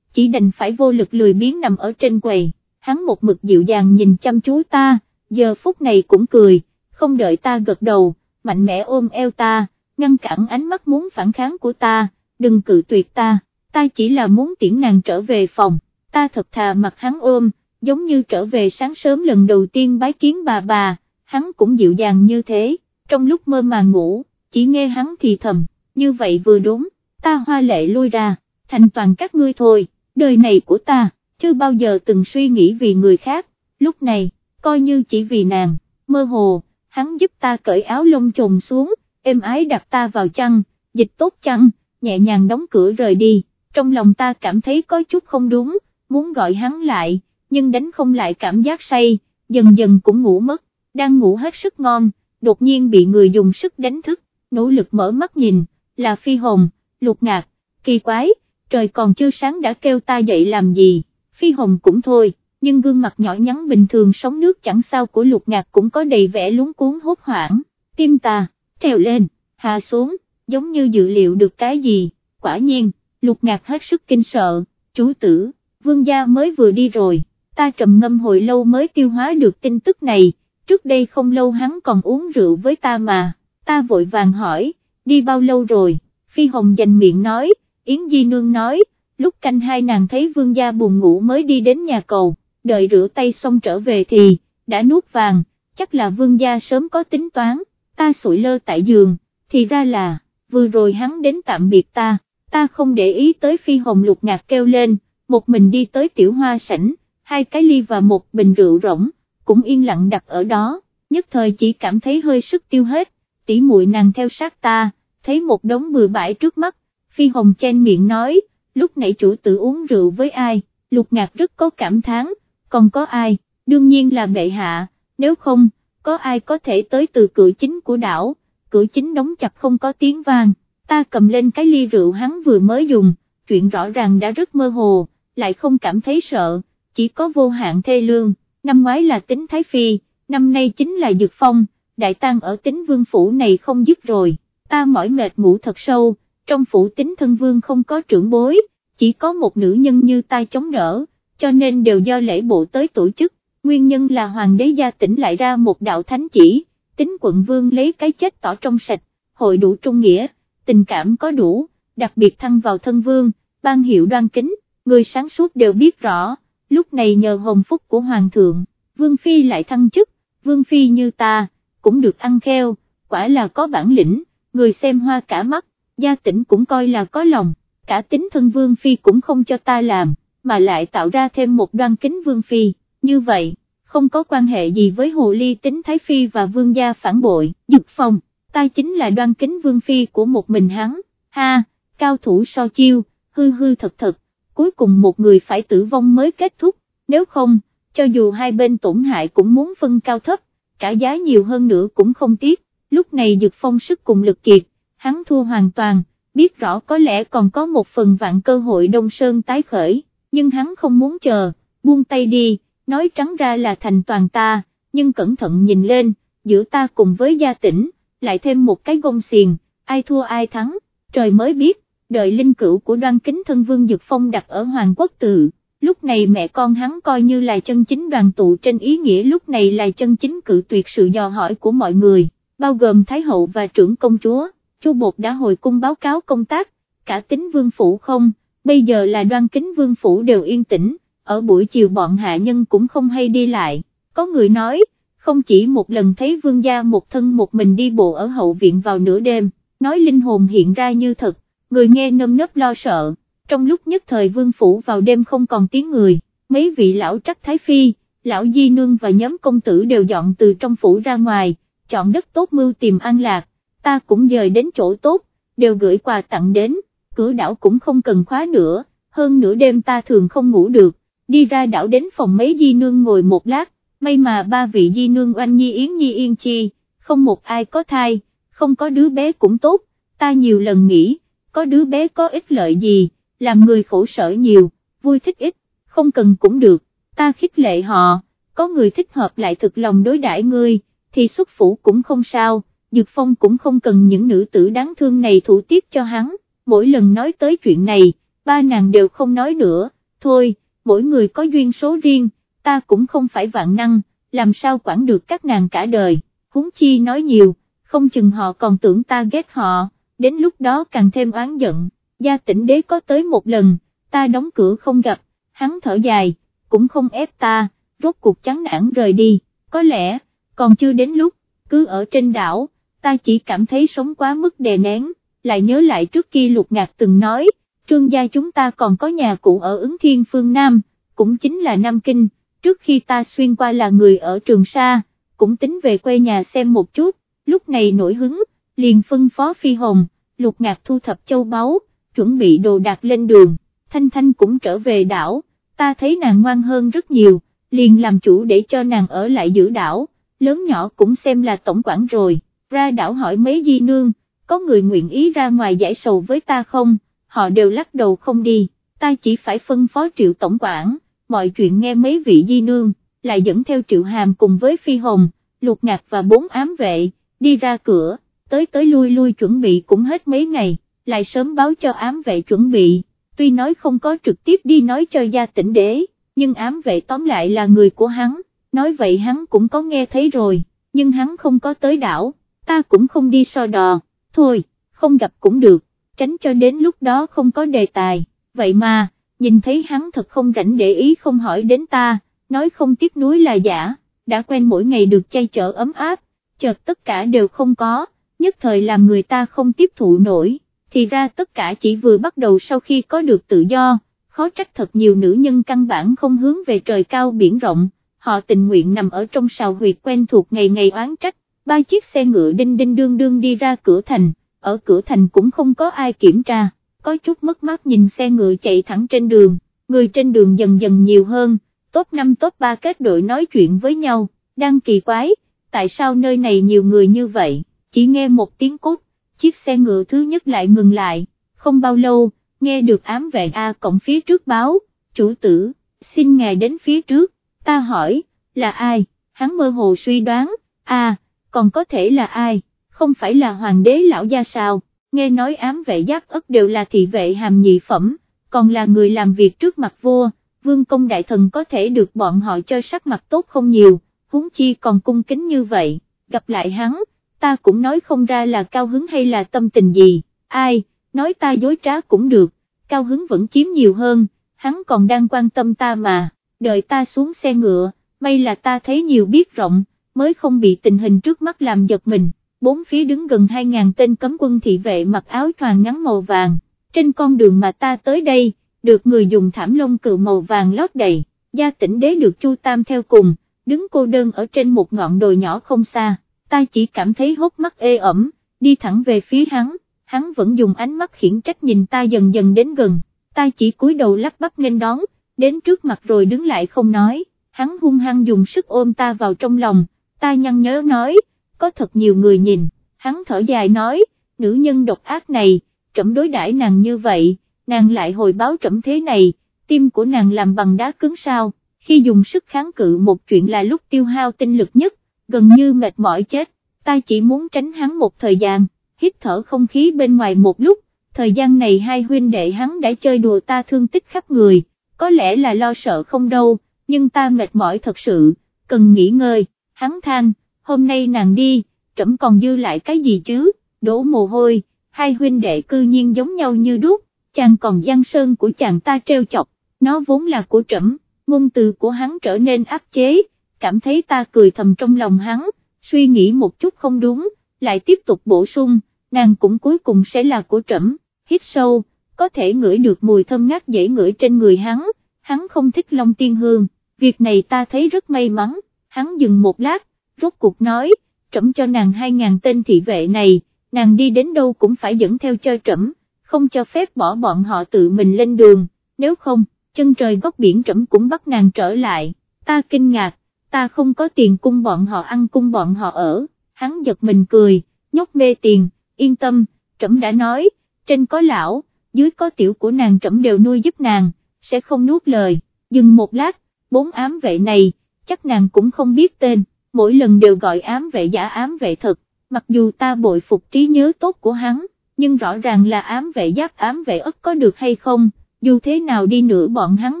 chỉ đành phải vô lực lười biếng nằm ở trên quầy, hắn một mực dịu dàng nhìn chăm chú ta, giờ phút này cũng cười, không đợi ta gật đầu, mạnh mẽ ôm eo ta, ngăn cản ánh mắt muốn phản kháng của ta, đừng cự tuyệt ta, ta chỉ là muốn tiễn nàng trở về phòng, ta thật thà mặt hắn ôm, giống như trở về sáng sớm lần đầu tiên bái kiến bà bà, hắn cũng dịu dàng như thế, trong lúc mơ màng ngủ, chỉ nghe hắn thì thầm, như vậy vừa đúng, ta hoa lệ lui ra, thành toàn các ngươi thôi, đời này của ta, chưa bao giờ từng suy nghĩ vì người khác, lúc này, coi như chỉ vì nàng, mơ hồ, hắn giúp ta cởi áo lông trồn xuống, êm ái đặt ta vào chăn, dịch tốt chăn, nhẹ nhàng đóng cửa rời đi, trong lòng ta cảm thấy có chút không đúng, muốn gọi hắn lại, nhưng đánh không lại cảm giác say, dần dần cũng ngủ mất, đang ngủ hết sức ngon, đột nhiên bị người dùng sức đánh thức, nỗ lực mở mắt nhìn, là phi hồng, lục ngạc, kỳ quái, trời còn chưa sáng đã kêu ta dậy làm gì, phi hồng cũng thôi, nhưng gương mặt nhỏ nhắn bình thường sống nước chẳng sao của lục ngạc cũng có đầy vẻ lúng cuốn hốt hoảng, tim ta, trèo lên, hạ xuống, giống như dự liệu được cái gì, quả nhiên, lục ngạc hết sức kinh sợ, chú tử, vương gia mới vừa đi rồi, ta trầm ngâm hồi lâu mới tiêu hóa được tin tức này, trước đây không lâu hắn còn uống rượu với ta mà, ta vội vàng hỏi, đi bao lâu rồi, phi hồng dành miệng nói, Yến Di Nương nói, lúc canh hai nàng thấy vương gia buồn ngủ mới đi đến nhà cầu, đợi rửa tay xong trở về thì, đã nuốt vàng, chắc là vương gia sớm có tính toán, ta sụi lơ tại giường, thì ra là, vừa rồi hắn đến tạm biệt ta, ta không để ý tới phi hồng lục ngạc kêu lên, một mình đi tới tiểu hoa sảnh, hai cái ly và một bình rượu rỗng, cũng yên lặng đặt ở đó, nhất thời chỉ cảm thấy hơi sức tiêu hết, tỉ muội nàng theo sát ta, thấy một đống bừa bãi trước mắt, Phi Hồng chen miệng nói, lúc nãy chủ tử uống rượu với ai, lục ngạc rất có cảm thán, còn có ai, đương nhiên là bệ hạ, nếu không, có ai có thể tới từ cửa chính của đảo, cửa chính đóng chặt không có tiếng vang, ta cầm lên cái ly rượu hắn vừa mới dùng, chuyện rõ ràng đã rất mơ hồ, lại không cảm thấy sợ, chỉ có vô hạn thê lương, năm ngoái là tính Thái Phi, năm nay chính là Dược Phong, đại tang ở tính vương phủ này không dứt rồi, ta mỏi mệt ngủ thật sâu, trong phủ tính thân vương không có trưởng bối, chỉ có một nữ nhân như ta chống đỡ, cho nên đều do lễ bộ tới tổ chức, nguyên nhân là hoàng đế gia tỉnh lại ra một đạo thánh chỉ, tính quận vương lấy cái chết tỏ trong sạch, hội đủ trung nghĩa, tình cảm có đủ, đặc biệt thăng vào thân vương, ban hiệu đoan kính, người sáng suốt đều biết rõ, lúc này nhờ hồng phúc của hoàng thượng, vương phi lại thăng chức, vương phi như ta, cũng được ăn kheo, quả là có bản lĩnh, người xem hoa cả mắt, gia tỉnh cũng coi là có lòng, cả tính thân vương phi cũng không cho ta làm, mà lại tạo ra thêm một đoan kính vương phi, như vậy, không có quan hệ gì với hồ ly tính thái phi và vương gia phản bội, dực phong, ta chính là đoan kính vương phi của một mình hắn, ha, cao thủ so chiêu, hư hư thật thật, cuối cùng một người phải tử vong mới kết thúc, nếu không, cho dù hai bên tổn hại cũng muốn phân cao thấp, trả giá nhiều hơn nữa cũng không tiếc, lúc này dực phong sức cùng lực kiệt, hắn thua hoàn toàn, biết rõ có lẽ còn có một phần vạn cơ hội Đông Sơn tái khởi, nhưng hắn không muốn chờ, buông tay đi, nói trắng ra là thành toàn ta, nhưng cẩn thận nhìn lên, giữa ta cùng với gia tỉnh, lại thêm một cái gông xiền, ai thua ai thắng, trời mới biết, đợi linh cữu của đoan kính thân vương Dược Phong đặt ở Hoàng Quốc Tự, lúc này mẹ con hắn coi như là chân chính đoàn tụ trên ý nghĩa lúc này là chân chính cự tuyệt sự dò hỏi của mọi người, bao gồm Thái Hậu và trưởng công chúa. Chu Bột đã hồi cung báo cáo công tác, cả tính vương phủ không, bây giờ là đoan kính vương phủ đều yên tĩnh, ở buổi chiều bọn hạ nhân cũng không hay đi lại, có người nói, không chỉ một lần thấy vương gia một thân một mình đi bộ ở hậu viện vào nửa đêm, nói linh hồn hiện ra như thật, người nghe nâm nấp lo sợ, trong lúc nhất thời vương phủ vào đêm không còn tiếng người, mấy vị lão trắc thái phi, lão di nương và nhóm công tử đều dọn từ trong phủ ra ngoài, chọn đất tốt mưu tìm an lạc, ta cũng dời đến chỗ tốt, đều gửi quà tặng đến, cửa đảo cũng không cần khóa nữa, hơn nửa đêm ta thường không ngủ được, đi ra đảo đến phòng mấy di nương ngồi một lát, may mà ba vị di nương oanh nhi yến nhi yên chi, không một ai có thai, không có đứa bé cũng tốt, ta nhiều lần nghĩ, có đứa bé có ích lợi gì, làm người khổ sở nhiều, vui thích ít, không cần cũng được, ta khích lệ họ, có người thích hợp lại thực lòng đối đãi ngươi, thì xuất phủ cũng không sao Dược Phong cũng không cần những nữ tử đáng thương này thủ tiết cho hắn, mỗi lần nói tới chuyện này, ba nàng đều không nói nữa, thôi, mỗi người có duyên số riêng, ta cũng không phải vạn năng, làm sao quản được các nàng cả đời, huống chi nói nhiều, không chừng họ còn tưởng ta ghét họ, đến lúc đó càng thêm oán giận, gia tỉnh đế có tới một lần, ta đóng cửa không gặp, hắn thở dài, cũng không ép ta, rốt cuộc chán nản rời đi, có lẽ, còn chưa đến lúc, cứ ở trên đảo ta chỉ cảm thấy sống quá mức đè nén, lại nhớ lại trước kia lục ngạc từng nói, trương gia chúng ta còn có nhà cũ ở ứng thiên phương Nam, cũng chính là Nam Kinh, trước khi ta xuyên qua là người ở Trường Sa, cũng tính về quê nhà xem một chút, lúc này nổi hứng, liền phân phó phi hồng, lục ngạc thu thập châu báu, chuẩn bị đồ đạc lên đường, Thanh Thanh cũng trở về đảo, ta thấy nàng ngoan hơn rất nhiều, liền làm chủ để cho nàng ở lại giữ đảo, lớn nhỏ cũng xem là tổng quản rồi ra đảo hỏi mấy di nương, có người nguyện ý ra ngoài giải sầu với ta không, họ đều lắc đầu không đi, ta chỉ phải phân phó triệu tổng quản, mọi chuyện nghe mấy vị di nương, lại dẫn theo triệu hàm cùng với phi hồng, lục ngạc và bốn ám vệ, đi ra cửa, tới tới lui lui chuẩn bị cũng hết mấy ngày, lại sớm báo cho ám vệ chuẩn bị, tuy nói không có trực tiếp đi nói cho gia tỉnh đế, nhưng ám vệ tóm lại là người của hắn, nói vậy hắn cũng có nghe thấy rồi, nhưng hắn không có tới đảo ta cũng không đi so đò, thôi, không gặp cũng được, tránh cho đến lúc đó không có đề tài, vậy mà, nhìn thấy hắn thật không rảnh để ý không hỏi đến ta, nói không tiếc nuối là giả, đã quen mỗi ngày được chay chở ấm áp, chợt tất cả đều không có, nhất thời làm người ta không tiếp thụ nổi, thì ra tất cả chỉ vừa bắt đầu sau khi có được tự do, khó trách thật nhiều nữ nhân căn bản không hướng về trời cao biển rộng, họ tình nguyện nằm ở trong sào huyệt quen thuộc ngày ngày oán trách, ba chiếc xe ngựa đinh đinh đương đương đi ra cửa thành, ở cửa thành cũng không có ai kiểm tra, có chút mất mát nhìn xe ngựa chạy thẳng trên đường, người trên đường dần dần nhiều hơn, top 5 top 3 kết đội nói chuyện với nhau, đang kỳ quái, tại sao nơi này nhiều người như vậy, chỉ nghe một tiếng cút, chiếc xe ngựa thứ nhất lại ngừng lại, không bao lâu, nghe được ám vệ A cộng phía trước báo, chủ tử, xin ngài đến phía trước, ta hỏi, là ai, hắn mơ hồ suy đoán, a còn có thể là ai, không phải là hoàng đế lão gia sao, nghe nói ám vệ giáp ất đều là thị vệ hàm nhị phẩm, còn là người làm việc trước mặt vua, vương công đại thần có thể được bọn họ cho sắc mặt tốt không nhiều, huống chi còn cung kính như vậy, gặp lại hắn, ta cũng nói không ra là cao hứng hay là tâm tình gì, ai, nói ta dối trá cũng được, cao hứng vẫn chiếm nhiều hơn, hắn còn đang quan tâm ta mà, đợi ta xuống xe ngựa, may là ta thấy nhiều biết rộng, mới không bị tình hình trước mắt làm giật mình, bốn phía đứng gần 2.000 tên cấm quân thị vệ mặc áo choàng ngắn màu vàng, trên con đường mà ta tới đây, được người dùng thảm lông cựu màu vàng lót đầy, gia tỉnh đế được Chu Tam theo cùng, đứng cô đơn ở trên một ngọn đồi nhỏ không xa, ta chỉ cảm thấy hốt mắt ê ẩm, đi thẳng về phía hắn, hắn vẫn dùng ánh mắt khiển trách nhìn ta dần dần đến gần, ta chỉ cúi đầu lắp bắp nghênh đón, đến trước mặt rồi đứng lại không nói, hắn hung hăng dùng sức ôm ta vào trong lòng, ta nhăn nhớ nói, có thật nhiều người nhìn, hắn thở dài nói, nữ nhân độc ác này, trẫm đối đãi nàng như vậy, nàng lại hồi báo trẫm thế này, tim của nàng làm bằng đá cứng sao, khi dùng sức kháng cự một chuyện là lúc tiêu hao tinh lực nhất, gần như mệt mỏi chết, ta chỉ muốn tránh hắn một thời gian, hít thở không khí bên ngoài một lúc, thời gian này hai huynh đệ hắn đã chơi đùa ta thương tích khắp người, có lẽ là lo sợ không đâu, nhưng ta mệt mỏi thật sự, cần nghỉ ngơi, hắn than, hôm nay nàng đi, trẫm còn dư lại cái gì chứ, đổ mồ hôi, hai huynh đệ cư nhiên giống nhau như đúc, chàng còn giang sơn của chàng ta treo chọc, nó vốn là của trẫm, ngôn từ của hắn trở nên áp chế, cảm thấy ta cười thầm trong lòng hắn, suy nghĩ một chút không đúng, lại tiếp tục bổ sung, nàng cũng cuối cùng sẽ là của trẫm, hít sâu, có thể ngửi được mùi thơm ngát dễ ngửi trên người hắn, hắn không thích long tiên hương, việc này ta thấy rất may mắn, hắn dừng một lát, rốt cuộc nói, trẫm cho nàng hai ngàn tên thị vệ này, nàng đi đến đâu cũng phải dẫn theo cho trẫm, không cho phép bỏ bọn họ tự mình lên đường, nếu không, chân trời góc biển trẫm cũng bắt nàng trở lại, ta kinh ngạc, ta không có tiền cung bọn họ ăn cung bọn họ ở, hắn giật mình cười, nhóc mê tiền, yên tâm, trẫm đã nói, trên có lão, dưới có tiểu của nàng trẫm đều nuôi giúp nàng, sẽ không nuốt lời, dừng một lát, bốn ám vệ này, chắc nàng cũng không biết tên, mỗi lần đều gọi ám vệ giả ám vệ thật, mặc dù ta bội phục trí nhớ tốt của hắn, nhưng rõ ràng là ám vệ giáp ám vệ ất có được hay không, dù thế nào đi nữa bọn hắn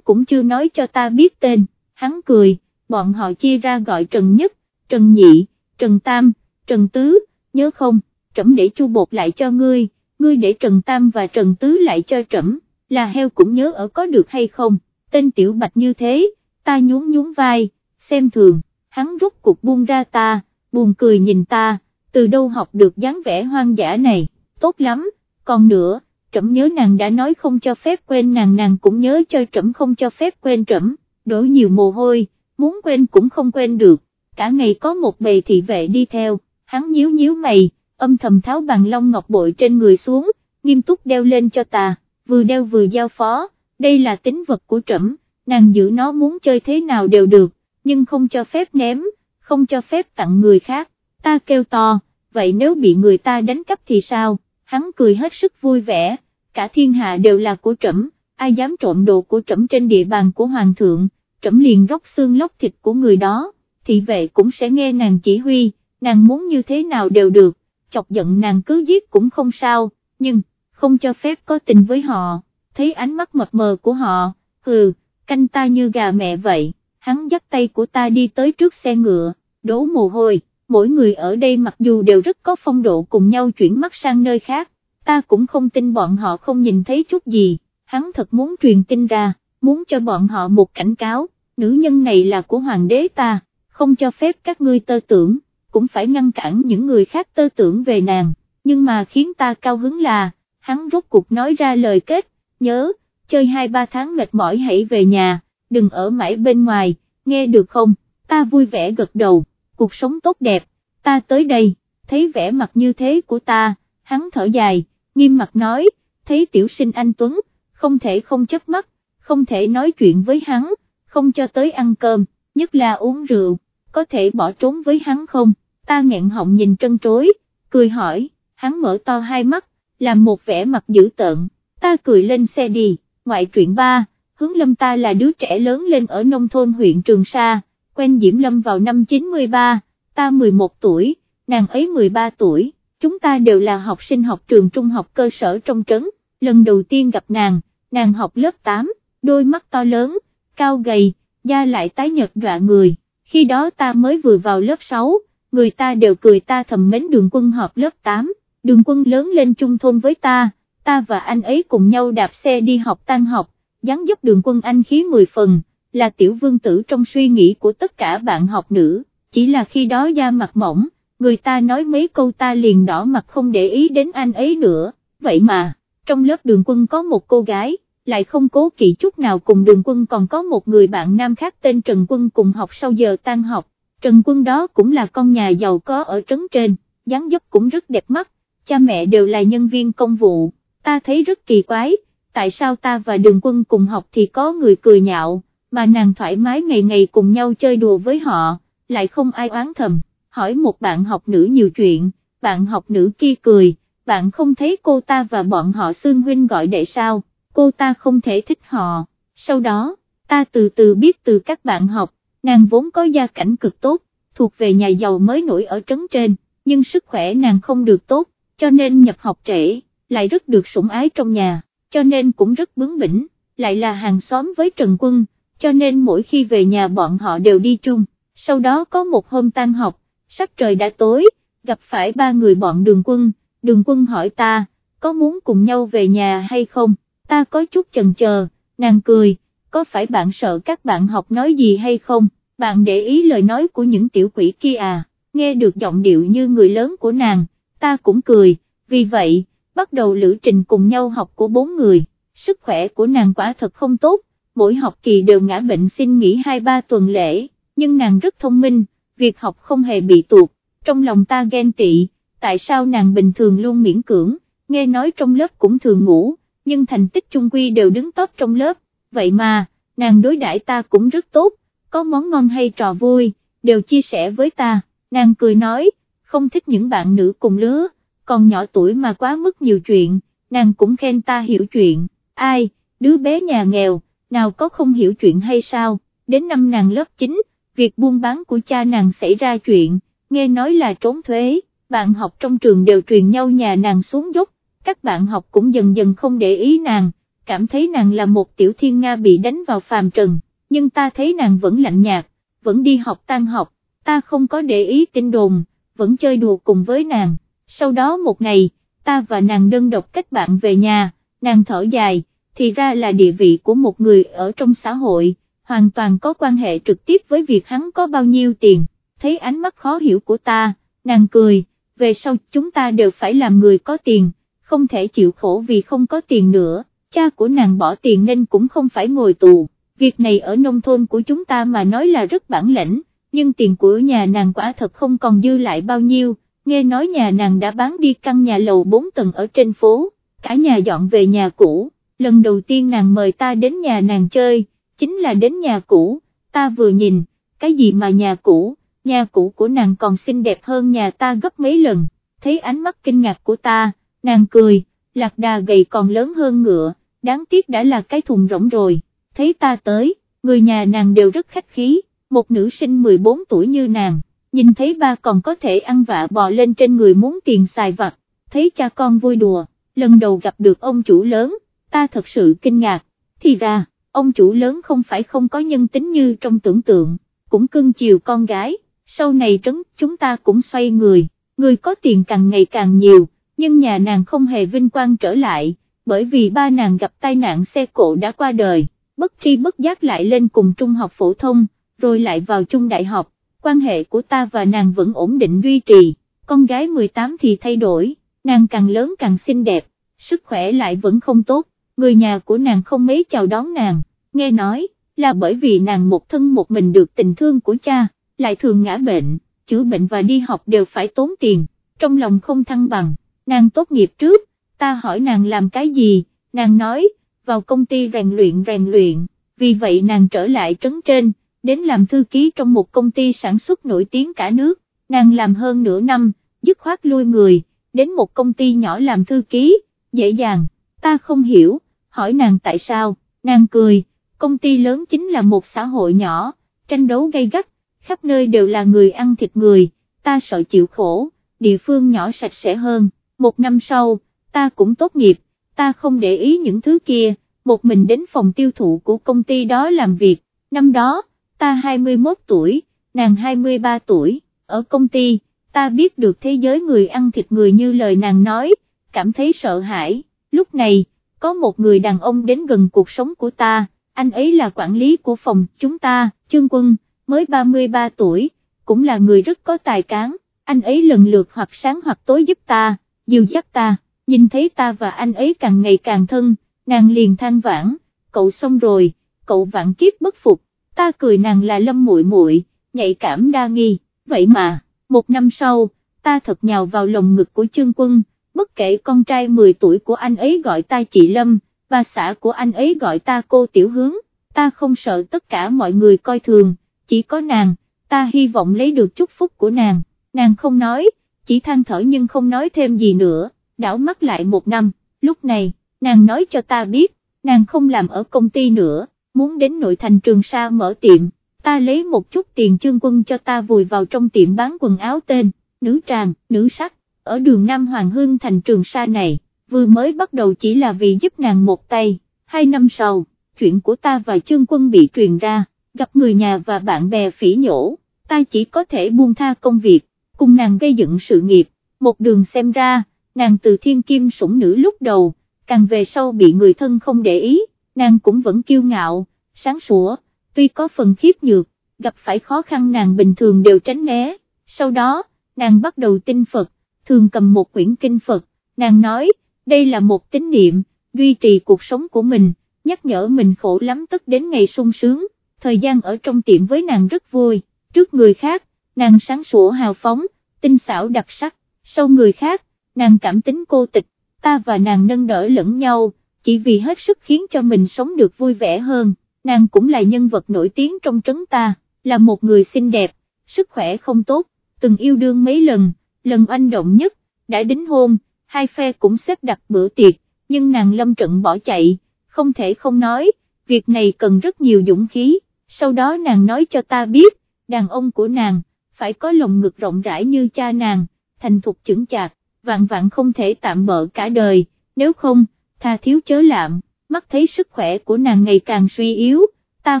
cũng chưa nói cho ta biết tên, hắn cười, bọn họ chia ra gọi Trần Nhất, Trần Nhị, Trần Tam, Trần Tứ, nhớ không, trẫm để chu bột lại cho ngươi, ngươi để Trần Tam và Trần Tứ lại cho trẫm, là heo cũng nhớ ở có được hay không, tên tiểu bạch như thế, ta nhún nhún vai, xem thường, hắn rút cục buông ra ta, buồn cười nhìn ta, từ đâu học được dáng vẻ hoang dã này, tốt lắm, còn nữa, trẫm nhớ nàng đã nói không cho phép quên nàng nàng cũng nhớ cho trẫm không cho phép quên trẫm, đổ nhiều mồ hôi, muốn quên cũng không quên được, cả ngày có một bầy thị vệ đi theo, hắn nhíu nhíu mày, âm thầm tháo bằng long ngọc bội trên người xuống, nghiêm túc đeo lên cho ta, vừa đeo vừa giao phó, đây là tính vật của trẫm, nàng giữ nó muốn chơi thế nào đều được, nhưng không cho phép ném, không cho phép tặng người khác, ta kêu to, vậy nếu bị người ta đánh cắp thì sao, hắn cười hết sức vui vẻ, cả thiên hạ đều là của trẫm, ai dám trộm đồ của trẫm trên địa bàn của hoàng thượng, trẫm liền róc xương lóc thịt của người đó, thị vệ cũng sẽ nghe nàng chỉ huy, nàng muốn như thế nào đều được, chọc giận nàng cứ giết cũng không sao, nhưng, không cho phép có tình với họ, thấy ánh mắt mập mờ của họ, hừ, canh ta như gà mẹ vậy, hắn dắt tay của ta đi tới trước xe ngựa, đổ mồ hôi, mỗi người ở đây mặc dù đều rất có phong độ cùng nhau chuyển mắt sang nơi khác, ta cũng không tin bọn họ không nhìn thấy chút gì, hắn thật muốn truyền tin ra, muốn cho bọn họ một cảnh cáo, nữ nhân này là của hoàng đế ta, không cho phép các ngươi tơ tưởng, cũng phải ngăn cản những người khác tơ tưởng về nàng, nhưng mà khiến ta cao hứng là, hắn rốt cuộc nói ra lời kết, nhớ, chơi hai ba tháng mệt mỏi hãy về nhà, đừng ở mãi bên ngoài, nghe được không, ta vui vẻ gật đầu, cuộc sống tốt đẹp, ta tới đây, thấy vẻ mặt như thế của ta, hắn thở dài, nghiêm mặt nói, thấy tiểu sinh anh Tuấn, không thể không chấp mắt, không thể nói chuyện với hắn, không cho tới ăn cơm, nhất là uống rượu, có thể bỏ trốn với hắn không, ta nghẹn họng nhìn trân trối, cười hỏi, hắn mở to hai mắt, làm một vẻ mặt dữ tợn, ta cười lên xe đi, ngoại truyện ba, hướng lâm ta là đứa trẻ lớn lên ở nông thôn huyện Trường Sa, quen Diễm Lâm vào năm 93, ta 11 tuổi, nàng ấy 13 tuổi, chúng ta đều là học sinh học trường trung học cơ sở trong trấn, lần đầu tiên gặp nàng, nàng học lớp 8, đôi mắt to lớn, cao gầy, da lại tái nhợt dọa người, khi đó ta mới vừa vào lớp 6, người ta đều cười ta thầm mến đường quân học lớp 8, đường quân lớn lên chung thôn với ta, ta và anh ấy cùng nhau đạp xe đi học tan học, dáng giúp đường quân anh khí 10 phần, là tiểu vương tử trong suy nghĩ của tất cả bạn học nữ, chỉ là khi đó da mặt mỏng, người ta nói mấy câu ta liền đỏ mặt không để ý đến anh ấy nữa, vậy mà, trong lớp đường quân có một cô gái, lại không cố kỵ chút nào cùng đường quân còn có một người bạn nam khác tên Trần Quân cùng học sau giờ tan học, Trần Quân đó cũng là con nhà giàu có ở trấn trên, dáng dấp cũng rất đẹp mắt, cha mẹ đều là nhân viên công vụ, ta thấy rất kỳ quái, tại sao ta và đường quân cùng học thì có người cười nhạo, mà nàng thoải mái ngày ngày cùng nhau chơi đùa với họ, lại không ai oán thầm, hỏi một bạn học nữ nhiều chuyện, bạn học nữ kia cười, bạn không thấy cô ta và bọn họ xương huynh gọi đệ sao, cô ta không thể thích họ, sau đó, ta từ từ biết từ các bạn học, nàng vốn có gia cảnh cực tốt, thuộc về nhà giàu mới nổi ở trấn trên, nhưng sức khỏe nàng không được tốt, cho nên nhập học trễ, lại rất được sủng ái trong nhà, cho nên cũng rất bướng bỉnh, lại là hàng xóm với Trần Quân, cho nên mỗi khi về nhà bọn họ đều đi chung, sau đó có một hôm tan học, sắc trời đã tối, gặp phải ba người bọn đường quân, đường quân hỏi ta, có muốn cùng nhau về nhà hay không, ta có chút chần chờ, nàng cười, có phải bạn sợ các bạn học nói gì hay không, bạn để ý lời nói của những tiểu quỷ kia à, nghe được giọng điệu như người lớn của nàng, ta cũng cười, vì vậy, bắt đầu lữ trình cùng nhau học của bốn người, sức khỏe của nàng quả thật không tốt, mỗi học kỳ đều ngã bệnh xin nghỉ 2-3 tuần lễ, nhưng nàng rất thông minh, việc học không hề bị tuột, trong lòng ta ghen tị, tại sao nàng bình thường luôn miễn cưỡng, nghe nói trong lớp cũng thường ngủ, nhưng thành tích chung quy đều đứng top trong lớp, vậy mà, nàng đối đãi ta cũng rất tốt, có món ngon hay trò vui, đều chia sẻ với ta, nàng cười nói, không thích những bạn nữ cùng lứa, còn nhỏ tuổi mà quá mức nhiều chuyện, nàng cũng khen ta hiểu chuyện, ai, đứa bé nhà nghèo, nào có không hiểu chuyện hay sao, đến năm nàng lớp 9, việc buôn bán của cha nàng xảy ra chuyện, nghe nói là trốn thuế, bạn học trong trường đều truyền nhau nhà nàng xuống dốc, các bạn học cũng dần dần không để ý nàng, cảm thấy nàng là một tiểu thiên Nga bị đánh vào phàm trần, nhưng ta thấy nàng vẫn lạnh nhạt, vẫn đi học tan học, ta không có để ý tin đồn, vẫn chơi đùa cùng với nàng, sau đó một ngày, ta và nàng đơn độc kết bạn về nhà, nàng thở dài, thì ra là địa vị của một người ở trong xã hội, hoàn toàn có quan hệ trực tiếp với việc hắn có bao nhiêu tiền, thấy ánh mắt khó hiểu của ta, nàng cười, về sau chúng ta đều phải làm người có tiền, không thể chịu khổ vì không có tiền nữa, cha của nàng bỏ tiền nên cũng không phải ngồi tù, việc này ở nông thôn của chúng ta mà nói là rất bản lĩnh, nhưng tiền của nhà nàng quả thật không còn dư lại bao nhiêu, nghe nói nhà nàng đã bán đi căn nhà lầu 4 tầng ở trên phố, cả nhà dọn về nhà cũ. Lần đầu tiên nàng mời ta đến nhà nàng chơi, chính là đến nhà cũ, ta vừa nhìn, cái gì mà nhà cũ, nhà cũ của nàng còn xinh đẹp hơn nhà ta gấp mấy lần, thấy ánh mắt kinh ngạc của ta, nàng cười, lạc đà gầy còn lớn hơn ngựa, đáng tiếc đã là cái thùng rỗng rồi, thấy ta tới, người nhà nàng đều rất khách khí, một nữ sinh 14 tuổi như nàng, nhìn thấy ba còn có thể ăn vạ bò lên trên người muốn tiền xài vặt, thấy cha con vui đùa, lần đầu gặp được ông chủ lớn, ta thật sự kinh ngạc, thì ra, ông chủ lớn không phải không có nhân tính như trong tưởng tượng, cũng cưng chiều con gái, sau này trấn chúng ta cũng xoay người, người có tiền càng ngày càng nhiều, nhưng nhà nàng không hề vinh quang trở lại, bởi vì ba nàng gặp tai nạn xe cộ đã qua đời, bất tri bất giác lại lên cùng trung học phổ thông, rồi lại vào trung đại học, quan hệ của ta và nàng vẫn ổn định duy trì, con gái 18 thì thay đổi, nàng càng lớn càng xinh đẹp, sức khỏe lại vẫn không tốt, người nhà của nàng không mấy chào đón nàng, nghe nói, là bởi vì nàng một thân một mình được tình thương của cha, lại thường ngã bệnh, chữa bệnh và đi học đều phải tốn tiền, trong lòng không thăng bằng, nàng tốt nghiệp trước, ta hỏi nàng làm cái gì, nàng nói, vào công ty rèn luyện rèn luyện, vì vậy nàng trở lại trấn trên, đến làm thư ký trong một công ty sản xuất nổi tiếng cả nước, nàng làm hơn nửa năm, dứt khoát lui người, đến một công ty nhỏ làm thư ký, dễ dàng, ta không hiểu, hỏi nàng tại sao, nàng cười, công ty lớn chính là một xã hội nhỏ, tranh đấu gay gắt, khắp nơi đều là người ăn thịt người, ta sợ chịu khổ, địa phương nhỏ sạch sẽ hơn, một năm sau, ta cũng tốt nghiệp, ta không để ý những thứ kia, một mình đến phòng tiêu thụ của công ty đó làm việc, năm đó, ta 21 tuổi, nàng 23 tuổi, ở công ty, ta biết được thế giới người ăn thịt người như lời nàng nói, cảm thấy sợ hãi, lúc này, có một người đàn ông đến gần cuộc sống của ta, anh ấy là quản lý của phòng chúng ta, Trương quân, mới 33 tuổi, cũng là người rất có tài cán, anh ấy lần lượt hoặc sáng hoặc tối giúp ta, dìu dắt ta, nhìn thấy ta và anh ấy càng ngày càng thân, nàng liền than vãn, cậu xong rồi, cậu vạn kiếp bất phục, ta cười nàng là lâm muội muội, nhạy cảm đa nghi, vậy mà, một năm sau, ta thật nhào vào lồng ngực của chương quân, bất kể con trai 10 tuổi của anh ấy gọi ta chị Lâm, bà xã của anh ấy gọi ta cô Tiểu Hướng, ta không sợ tất cả mọi người coi thường, chỉ có nàng, ta hy vọng lấy được chúc phúc của nàng, nàng không nói, chỉ than thở nhưng không nói thêm gì nữa, đảo mắt lại một năm, lúc này, nàng nói cho ta biết, nàng không làm ở công ty nữa, muốn đến nội thành Trường Sa mở tiệm, ta lấy một chút tiền chương quân cho ta vùi vào trong tiệm bán quần áo tên, nữ tràng, nữ sắc, ở đường Nam Hoàng Hương thành Trường Sa này, vừa mới bắt đầu chỉ là vì giúp nàng một tay, hai năm sau, chuyện của ta và chương quân bị truyền ra, gặp người nhà và bạn bè phỉ nhổ, ta chỉ có thể buông tha công việc, cùng nàng gây dựng sự nghiệp, một đường xem ra, nàng từ thiên kim sủng nữ lúc đầu, càng về sau bị người thân không để ý, nàng cũng vẫn kiêu ngạo, sáng sủa, tuy có phần khiếp nhược, gặp phải khó khăn nàng bình thường đều tránh né, sau đó, nàng bắt đầu tin Phật, thường cầm một quyển kinh Phật, nàng nói, đây là một tín niệm, duy trì cuộc sống của mình, nhắc nhở mình khổ lắm tất đến ngày sung sướng, thời gian ở trong tiệm với nàng rất vui, trước người khác, nàng sáng sủa hào phóng, tinh xảo đặc sắc, sau người khác, nàng cảm tính cô tịch, ta và nàng nâng đỡ lẫn nhau, chỉ vì hết sức khiến cho mình sống được vui vẻ hơn, nàng cũng là nhân vật nổi tiếng trong trấn ta, là một người xinh đẹp, sức khỏe không tốt, từng yêu đương mấy lần, lần oanh động nhất, đã đính hôn, hai phe cũng xếp đặt bữa tiệc, nhưng nàng lâm trận bỏ chạy, không thể không nói, việc này cần rất nhiều dũng khí, sau đó nàng nói cho ta biết, đàn ông của nàng, phải có lồng ngực rộng rãi như cha nàng, thành thục chững chạc, vạn vạn không thể tạm bỡ cả đời, nếu không, tha thiếu chớ lạm, mắt thấy sức khỏe của nàng ngày càng suy yếu, ta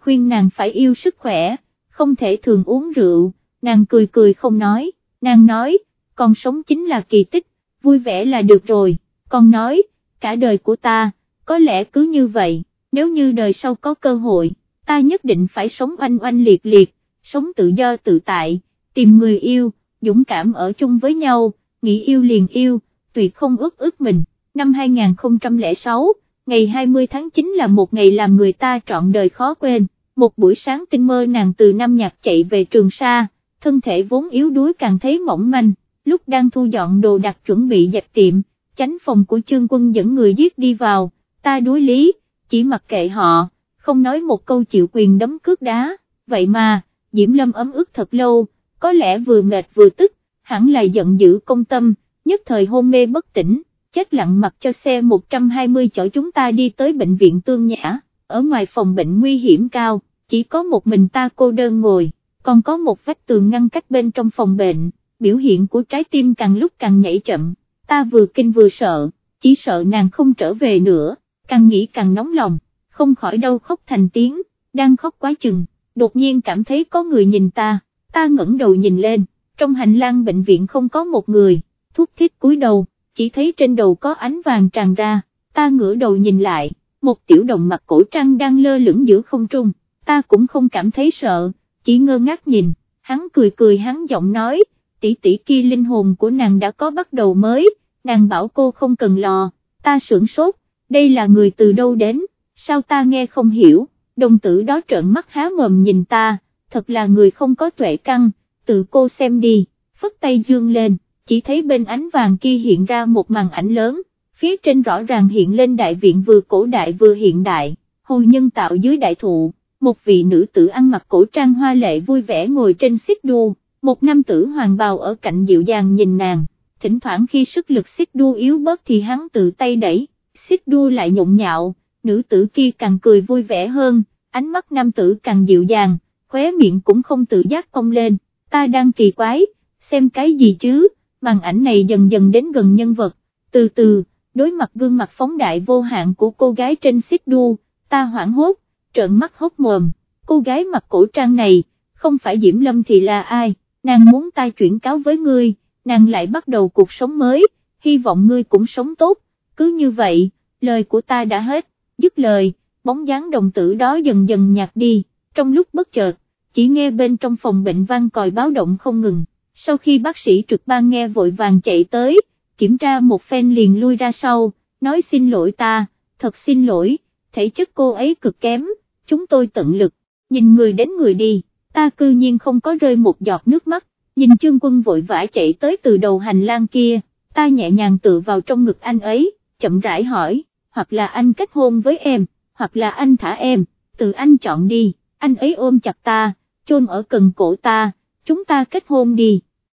khuyên nàng phải yêu sức khỏe, không thể thường uống rượu, nàng cười cười không nói, nàng nói, con sống chính là kỳ tích, vui vẻ là được rồi, con nói, cả đời của ta, có lẽ cứ như vậy, nếu như đời sau có cơ hội, ta nhất định phải sống oanh oanh liệt liệt, sống tự do tự tại, tìm người yêu, dũng cảm ở chung với nhau, nghĩ yêu liền yêu, tuyệt không ước ước mình. Năm 2006, ngày 20 tháng 9 là một ngày làm người ta trọn đời khó quên, một buổi sáng tinh mơ nàng từ Nam Nhạc chạy về Trường Sa, thân thể vốn yếu đuối càng thấy mỏng manh, lúc đang thu dọn đồ đạc chuẩn bị dẹp tiệm, tránh phòng của chương quân dẫn người giết đi vào, ta đối lý, chỉ mặc kệ họ, không nói một câu chịu quyền đấm cước đá, vậy mà, Diễm Lâm ấm ức thật lâu, có lẽ vừa mệt vừa tức, hẳn là giận dữ công tâm, nhất thời hôn mê bất tỉnh, chết lặng mặt cho xe 120 chở chúng ta đi tới bệnh viện Tương Nhã, ở ngoài phòng bệnh nguy hiểm cao, chỉ có một mình ta cô đơn ngồi, còn có một vách tường ngăn cách bên trong phòng bệnh, biểu hiện của trái tim càng lúc càng nhảy chậm, ta vừa kinh vừa sợ, chỉ sợ nàng không trở về nữa, càng nghĩ càng nóng lòng, không khỏi đâu khóc thành tiếng, đang khóc quá chừng, đột nhiên cảm thấy có người nhìn ta, ta ngẩng đầu nhìn lên, trong hành lang bệnh viện không có một người, thúc thích cúi đầu, chỉ thấy trên đầu có ánh vàng tràn ra, ta ngửa đầu nhìn lại, một tiểu đồng mặt cổ trăng đang lơ lửng giữa không trung, ta cũng không cảm thấy sợ, chỉ ngơ ngác nhìn, hắn cười cười hắn giọng nói, tỷ tỷ kia linh hồn của nàng đã có bắt đầu mới, nàng bảo cô không cần lò, ta sửng sốt, đây là người từ đâu đến, sao ta nghe không hiểu, đồng tử đó trợn mắt há mồm nhìn ta, thật là người không có tuệ căn, tự cô xem đi, phất tay dương lên, chỉ thấy bên ánh vàng kia hiện ra một màn ảnh lớn, phía trên rõ ràng hiện lên đại viện vừa cổ đại vừa hiện đại, hồi nhân tạo dưới đại thụ, một vị nữ tử ăn mặc cổ trang hoa lệ vui vẻ ngồi trên xích đu, một nam tử hoàng bào ở cạnh dịu dàng nhìn nàng, thỉnh thoảng khi sức lực xích đu yếu bớt thì hắn tự tay đẩy, xích đu lại nhộn nhạo, nữ tử kia càng cười vui vẻ hơn, ánh mắt nam tử càng dịu dàng, khóe miệng cũng không tự giác cong lên, ta đang kỳ quái, xem cái gì chứ, màn ảnh này dần dần đến gần nhân vật, từ từ, đối mặt gương mặt phóng đại vô hạn của cô gái trên xích đu, ta hoảng hốt, trợn mắt hốt mồm, cô gái mặc cổ trang này, không phải Diễm Lâm thì là ai, nàng muốn ta chuyển cáo với ngươi, nàng lại bắt đầu cuộc sống mới, hy vọng ngươi cũng sống tốt, cứ như vậy, lời của ta đã hết, dứt lời, bóng dáng đồng tử đó dần dần nhạt đi, trong lúc bất chợt, chỉ nghe bên trong phòng bệnh vang còi báo động không ngừng, sau khi bác sĩ trực ban nghe vội vàng chạy tới, kiểm tra một phen liền lui ra sau, nói xin lỗi ta, thật xin lỗi, thể chất cô ấy cực kém, chúng tôi tận lực, nhìn người đến người đi, ta cư nhiên không có rơi một giọt nước mắt, nhìn chương quân vội vã chạy tới từ đầu hành lang kia, ta nhẹ nhàng tựa vào trong ngực anh ấy, chậm rãi hỏi, hoặc là anh kết hôn với em, hoặc là anh thả em, tự anh chọn đi, anh ấy ôm chặt ta, chôn ở cần cổ ta, chúng ta kết hôn đi.